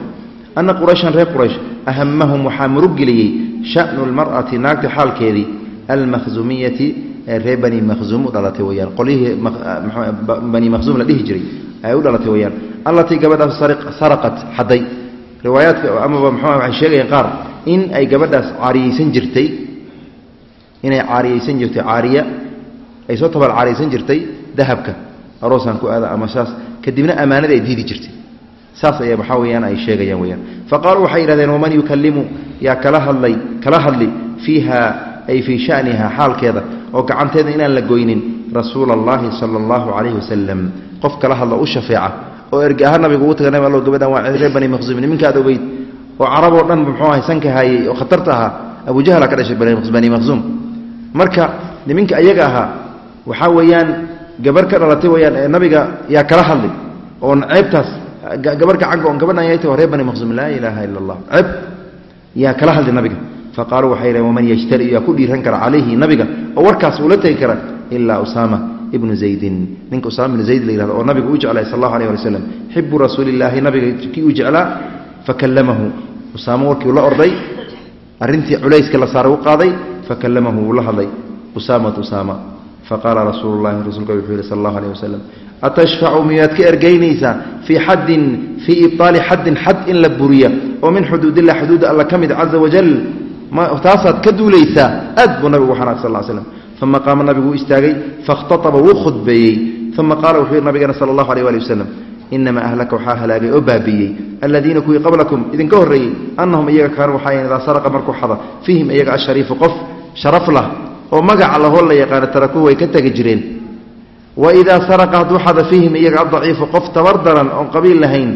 Ana qurayshan reer quraysh ahamahum waxaa muruggeliyey shanu lmar'ati naagta xaalkeedii almakhzumiyati ee reer bani makhzuum u dhalatay weyaan qolyihii bani makhzuum la dhihi jiray ay u dhalatay weyaan allatii gabadhaas saraqat xaday riwaayaadka amaba mxu waxay sheegayaan qaar in ay gabadhaas caariyeysan jirtay inay caariyeysan jirtay caariya ay soo tabaal caariyeysan jirtay dahabka aroosaan ku aada ama saas kadibna ammaanada ay diidi jirtay. Saas ayaa waxaa weyaan ay sheegayaan weyaan fa waxay yidhahdeen waman yukalimu yaa kala hadlay kala hadli fiiha ay fii shaniha xaalkeeda oo gacanteeda inaan la goynin rasuula allahi sala allahu calayhi wasalam qof kala hadla u shafeeca oo erge ahaan nabiga ugu taga nab allo gabadhan waa reer bani makhzuum niminkaad ogeyd. Oo caraboo dhan muxuu ahay sanka haayey oo khatarta ahaa abujahla ka dhashay bani makhzuum marka niminka ayaga ahaa waxaa weeyaan gabar ka dhalatay weyaan ee nabiga yaa kala hadlay oon ceebtaas gabar gacanka oon gabadhan yayta waa reer bani makhzuum laa ilaaha ila allah ceeb yaa kala hadlay nabiga. Fa qaaluu waxay yidhahen waman yashtari yaa ku dhiiran kara calayhi nabiga oo warkaas uula tegi kara ilaa usaama ibnu zaydin. Ninka usaama ibnu zayd la yihahdo oo nabigu u jeclay sal allahu aleh ali slam xibu rasuulillaahi nabiga kii u jeclaa fakalamahu usaamo warkii ula orday arrintii culayska la saara u qaaday fakalamahu wuu la hadlay. Usamat usaama. Faqaala rasuulu llahi rasuulka wuxuu yihi sal allahu aleh wasalam atashfacu miyaad ka ergaynaysaa fii xaddin fii ibaali xaddin xad in la buriya oo min xuduudillah xuduudda alla ka mid ah, caza wajal taasaad ka duulaysaa? Aad buu nabigu xanaaq sal l slam uma qaama nabigu istaagay fakhtaaba wuu khudbeeyey uma qaala wuxuu yihi nabigeena sala allahu alيh ali wasalam inamaa ahlaka waxaa halaagay oo baabiiyey aladiina kuwii qablakum idinka horreeyey annahum iyaga kaanuu waxaa idaa saraqa markuu xada fiihim iyaga ashariifu qof sharaf lah oo magaca lahoo la yaqaano tarakuhu way ka tegi jireen wa idaa saraqa hadduu xada fiihim iyaga addaciifu qof tabar daran oon qabiil lahayn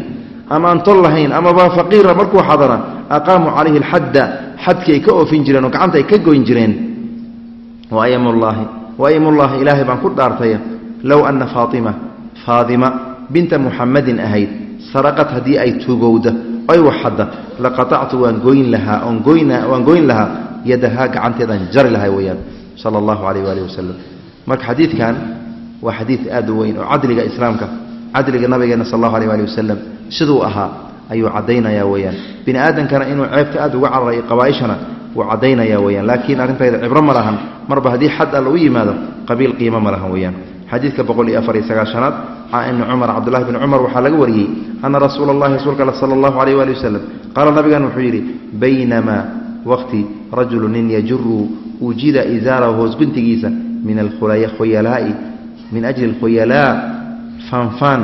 ama aan tol lahayn amaba faqiira markuu xadana aqaamuu calayhi alxadda xadkii ay ka oofin jireen oo gacanta ay ka goyn jireen waaymullaahi waaymullaahi ilaahay baan ku dhaartaya low anna faatima faatima binta muxamadin ahayd saraqad haddii ay tuugowda oy waxadda laqatactu waan goyn lahaa waan goyn lahaa yadahaa gacanteedaan jari lahay weyaan sala allahu calayh waalihi wasalam marka xadiidkan waa xadiid aad u weyn oo cadliga islaamka cadliga nabigeena sal allahu alيh ali wasalam siduu ahaa ayuu caddaynaya weyaan bini aadamkana inuu ceebta aad uga cararay qabaaishana wuu caddaynaya weyaan laakiin arrintayda cibro ma lahan. Marba haddii xad alla u yimaado qabiil qiimo ma lahan weyaan xadiidka boqol iyo afar iyo sagaashanaad can ibni cumar cabdullahi bni cumar waxaa laga wariyey ana rasuula allahi rasuulka al sala allahu alayh waali wasalam qaala nabigan wuxuu yidhi baynamaa waqti rajulu nin yajuru uu jida isaarahu hoos guntigiisa min alkhuyalaa'i min ajli alkhuyalaa faanfaan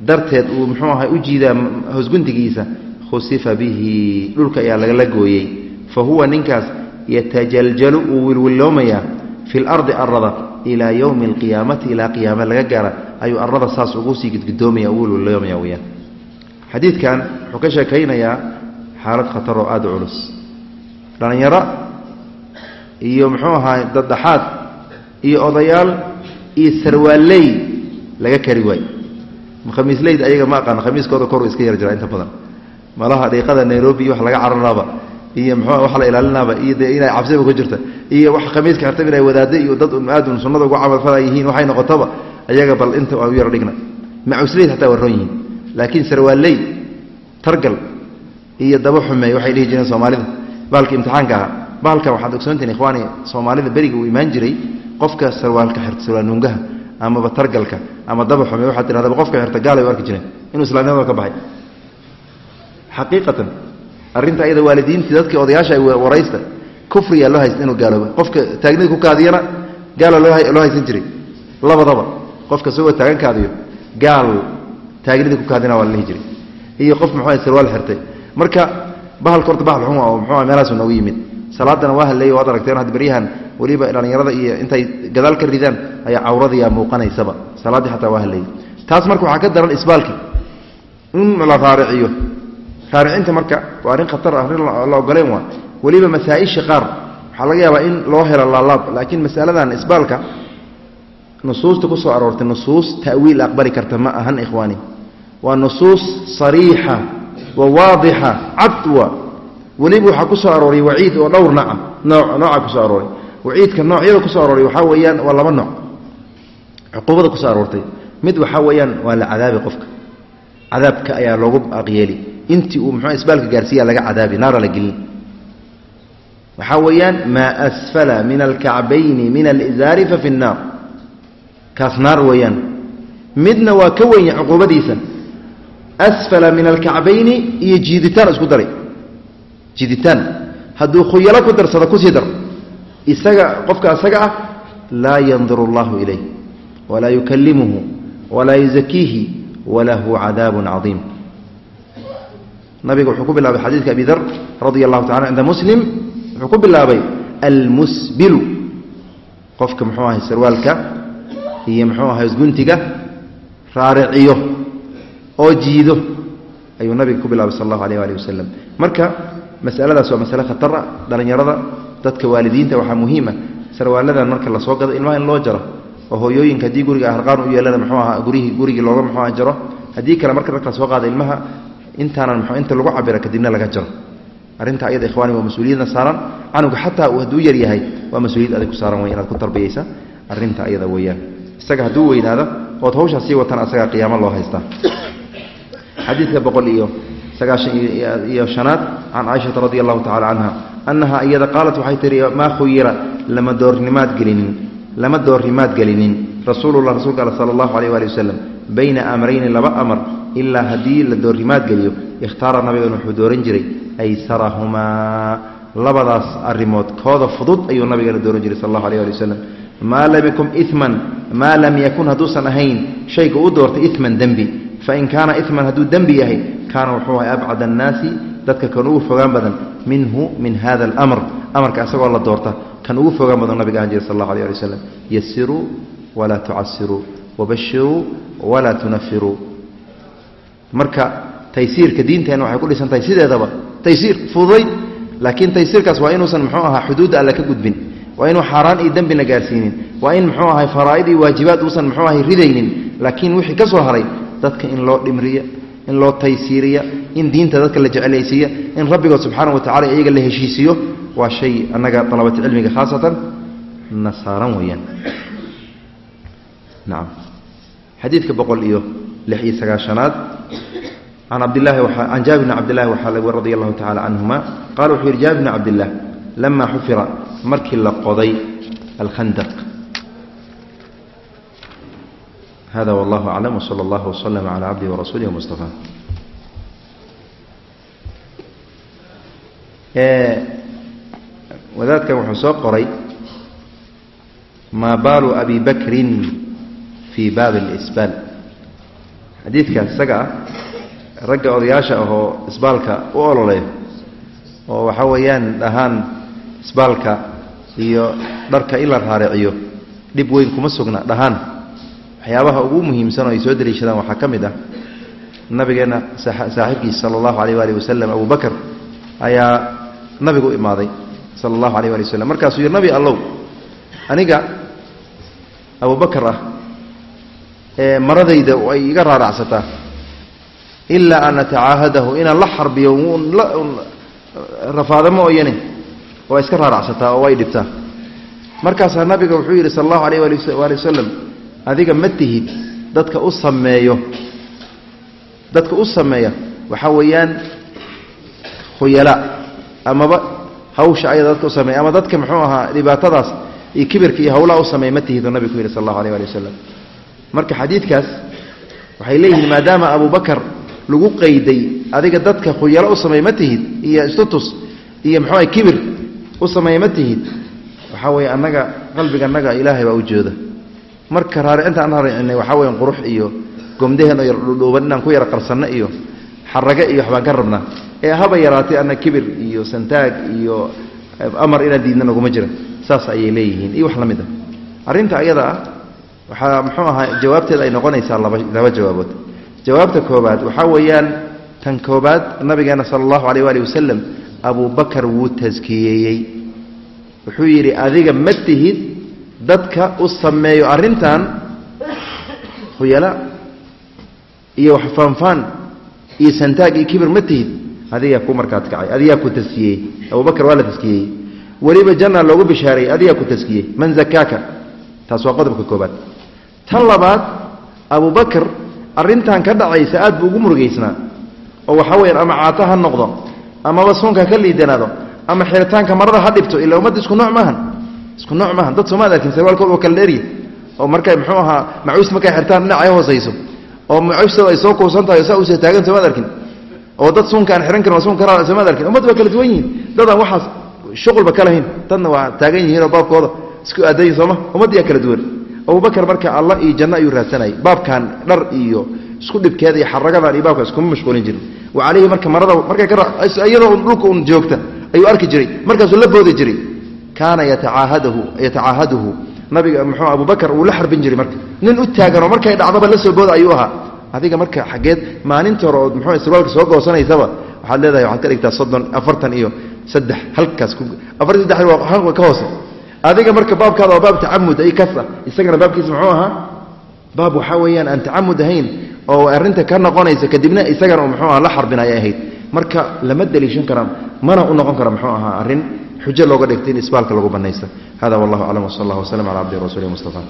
darteed uu muxuu ahay u jiidaa hoosguntigiisa khusifa bihi. Dhulka ayaa lagala gooyey fa huwa ninkaas yatajaljalu uu wilwilloomayaa fi lardi arada ilaa yowmi alqiyaamati ilaa qiyaama laga gaara ayuu arada saas ugu sii gudgudoomaya u wilwilloomaya weyaan xadiidkan wuxuu ka sheekaynayaa xaalad khatar oo aada u culus. Dhallinyaro iyo muxuu ahaa daddaxaad iyo odayaal iyo sarwaaley laga kari waay khamiisleyd ayaga ma aqaan khamiiskooda koru iska yar jira inta badan. Malaha dhiiqada nairobi iyo wax laga cararaaba iyo mxuu wax la ilaalinaaba iyo dee inay cabsiba ku jirta iyo wax khamiiska xirtaba inay wadaaddo iyo dad aadun sunnada ugu camalfala yihiin waxay noqotaba ayaga bal inta u yar dhigna. Macusleyed xataa waa roon yihiin laakiin sarwaaley targal iyo daba xumeey waxay dhihi jireen soomaalida. Bahalka imtixaanka ahaa bahalkan waxaad ogsoontihin ikhwaani soomaalida beriga uu imaan jiray qofka sarwaalka xirta sarwaalnungaha amaba targalka ama daba xume waxaad tihahdaba qofka xirta gaalay u arki jireen inuu islaamnimada ka baxay. Xaqiiqatan arrinta ayada waalidiintii dadkii odayaasha waraysta kufriyaa loo haysta inuu gaalooba qofka taagnida ku kaadiyana gaala loo haysan jiray. Labadaba qofka isagoo taagan kaadiyo gaal taagnida ku kaadina waa la dhihi jiray. Iyo qof muxuu sarwaal xirtay. Marka bahalka horta bahal xun oo muxuu meelahaasu noogu yimid. Salaadana waa hadleeyo waad aragteen had beryahan weliba dhallinyarada iyo intay gadaal ka ridaan ayaa cawradiyaa muuqanaysaba. Salaaddii xataa waa hadleeyey taas marka waxaa ka daran isbaalki in la raariciyo raaricinta marka waa arrin khatar ah arrin la ogoleen waa. Weliba masaa-isha qaar waxaa laga yaabaa in loo helo laalaab laakiin masaladan isbaalka nusuusta ku soo aroortay nusuus ta'wiil aqbali karta ma ahan ikhwaani. Waa nusuus sariixa wa waadixa cadwa. Weliba waxaa ku soo waciid oo dhowr naca noo nooca ku arooray waciidka noocyada ku soo waxaa weeyaan waa laba nooc. Cuquubada ku aroortay. Mid waxaa weeyaan waa la cadaabi qofka. Cadaabka ayaa loogu aqyeeli intii uu muxuu isbaalka gaarsiiya laga cadaabi naara la gelin. Waxaa weeyaan maa asfala min alkacbayni min alizaari fa fi nnaar kaas naar weeyaan. Midna waa ka wenya cuquubadiisa. Asfala min alkacbayni iyo jiiditaan isku daray. Jiiditaan. Hadduu khuyalo ku darsado ku sii dar. Isaga qofka isaga ah laa yanduru allahu ilayh walaa yukalimuhu walaa yuzakiihi walahu cadaabun cadiim nabiga wuxuu ku bilaabay xadiidka abi dar radia allahu tacala cinda muslim wuxuu ku bilaabay almusbilu. Qofka muxuu ahay sarwaalka iyo muxuu ahay guntiga raariciyo oo jiido ayuu nabiga ku bilaabay sal allahu alayh alih wasalam marka masaladaas waa masale khatara dhallinyarada dadka waalidiinta waxaa muhiima sarwaaladan marka la soo gado ilmaha in loo jaro oo hooyooyinka haddii guriga harqaan u yeelana muxuu ahaa gurihii gurigii looga muxuu aha jaro haddii kale marka dadka la soo qaada ilmaha intaanan mxuu inta lagu cabira kadibna laga jaro. Arrinta ayada ikhwaani waa mas'uuliyadna saaran. Canuga xataa hadduu yar yahay waa mas'uuliyad adig ku saaran wey inaad ku tarbiyaysa arrinta ayada weeyaan. Isaga hadduu weynaado ood hawshaa sii watan asagaa qiyaamo loo haystaa xadiidka boqol iyo sagaashan iyo shanaad can caaishata radi allahu tacala canha annaha iyada qaalat waxay tihi maa khuyira lama doornimaad gelinin lama doornimaad gelinin. Rasuulullah rasuulka all sala allahu alayh waali wasalam bayna amrayni laba amar ilaa haddii la doornimaad geliyo ikhtaara nabigan wuxuu dooran jiray aysarahumaa labadaas arrimood kooda fudud ayuu nabigana dooran jiray sal allahu alayh ali wasalam maa lam yakun iman maa lam yakun hadduusan ahayn shayga u doortay iman dembi. Fain kaana iman hadduu dembi yahay kaana wuxuu ahay abcad annaasi dadka kan ugu fogaan badan minhu min hada alamr amarka isagoo la doorta kan ugu fogaan badan nabiga ahan jira sal allahu alay ali wasalam yasiruu walaa tucasiruu wabashiruu walaa tunafiruu. Marka taysiirka diinteenna waxay ku dhisan tahay sideedaba. Taysiir fududayd laakiin taysiirkaas waa inuusan muxuu ahaa xuduudda alle ka gudbin. Waa inuu xaaraan iyo dembina gaarsiinin. Waa in muxuu ahay faraa'id iyo waajibaad uusan muxuu ahay ridaynin laakiin wixii ka soo haray dadka in loo dhimriya in loo taysiiriya in diinta dadka la jecelaysiiya in rabbigood subxaana wa tacala iyaga la heshiisiiyo waa shay annaga dalabati cilmiga khaasatan na weeyaan nacam xadiidka boqol iyo lix iyo sagaashanaad can cabdilahi can jaabir bni cabdillahi waxaa laga radi allahu tacala canhuma qala wuxuu yidhi jaabir bni cabdillah lama xufira markii la qoday alkhandaq. Hada wallahu aclam wsala allahu waslama cala cabdihi warasuulih wmustafa wadaadkan wuxuu soo qoray maa baalu abi bakrin fii baabi اlisbaal xadiidkaas isaga ah ragga odayaasha ahoo isbaalka u ololeeyo oo waxa weeyaan dhahaan isbaalka iyo dharka in la raariciyo dhib weyn kuma sugna dhahaan. Waxyaabaha ugu muhiimsan oo ay soo deliishadaan waxaa ka mid ah nabigeenna saaxiibkiisa sala allahu alayh waali wasalam abu bakar ayaa nabigu u imaaday sala allahu alayh waali wasalam markaasuu yidhi nabi allow aniga abubakar ah maradayda ay iga raaracsataa. Ilaa an atacaahadahu inaan la xarbiyo rafaada ma oyane waa iska raaracsataa oo way dhibtaa. Markaasaa nabiga wuxuu yidhi sala allahu alayh waali wasalam adiga ma tihid dadka u sameeyo dadka u sameeya waxaa weeyaan khuyala amaba hawsha ayada dadka u sameeya ama dadka muxuu ahaa dhibaatadaas iyo kibirka iyo hawlaha u sameeya ma tihid uu nabigu ku yidhi sal allahu alayh waali wasalam marka xadiidkaas waxay leeyihiin maadaama abubakar lagu qayday adiga dadka khuyalo u sameey ma tihid iyo istutus iyo muxuuaha kibir u sameey ma tihid waxaa weeye annaga qalbiga ilaahay baa u jooda. Marka raaricinta aan raaricinay waxaa weya qurux iyo gomdaheen oo yar dhudhuuban inaan ku yara qarsanno iyo xarage iyo waxbaan ka rabnaa. Ee haba yaraatay anna kibir iyo santaag iyo amar inaan diidna naguma jira. Saas ayay leeyihiin. Iyo wax la mid a arrinta ayada ah waxaa muxuu ahaa jawaabteeda ay noqonaysaa laba jawaabood. Jawaabta koobaad waxaa weeyaan tan koobaad nabigeena sala allahu alayh waali wasalam abubakar wuu taskiyeeyey wuxuu yidhi adiga ma tihid dadka u sameeyo arrintan khuyala iyo wax faanfaan iyo santaag iyo kibir ma tihid. Adigaa ku markaad kacay adigaa ku taskiyey abubakar waa la taskiyey weliba janna loogu bishaareeyey adigaa ku taskiyey man zakaaka. Taas waa qodobka koobaad tan labaad abubakar arrintan ka dhacaysa aad buu ugu murugaysnaa oo waxaa weyaan ama caata ha noqdo amaba suunka ka liidanaado ama xiritaanka marada ha dhibto ila ummadda isku nooc maahan. Isku nooc maahan. Dad soomaad arkin sarwaalkood oo kala dheeriya oo markay muxuu ahaa macuus markay xirtaan dhinacay hoosayso. Oo macuustooda ay soo kuusan tahay saa usa taagan soomaad arkin oo dad suunka aan xihan karin oo suunka ra soomaad arkin ummadda waa kala duwan yihiin. Dadaan waxaas shuqulba ka lahayn dadna waa taagan yihiin oo baabkooda isku aadan yihiin sooma ummaddiyaa kala duwan abubakar marka allah iyo janno ayuu raadsanayay baabkan dhar iyo isku dhibkeeda iyo xaragadan iyo baabka iskuma mashquulin jirin. Wa calayhi marka marada markay iyadoo un dhulka un joogta ayuu arki jiray. Markaasuu la boodi jiray. Kaana yatacaahaduhu nabiga muxuu abubakar uu la xarbin jiray marka. Nin u taaganoo markay dhacdaba la soo booda ayuu ahaa. Adiga marka xaggeed maalinta hore ood muxuu sirwaalka soo goosanaysaba waxaad leedahay waxaad ka dhigtaa soddon afartan iyo saddex halkaas afartan saddex ka hoose adiga marka baabkaada waa baab tacamud ay kasa isagana baabkiisa muxuu ahaa? Baab waxaa weeyaan aan tacamud ahayn oo arrinta ka noqonaysa kadibna isagana muxuu aha la xarbinaya ahayd. Marka lama daliishan kara mana u noqon kara muxuu ahaa arrin xujo looga dhigtay in isbaalka lagu banaysta hada wallahu aclam wsal allah waslm cala cabdi rasuuli mustafa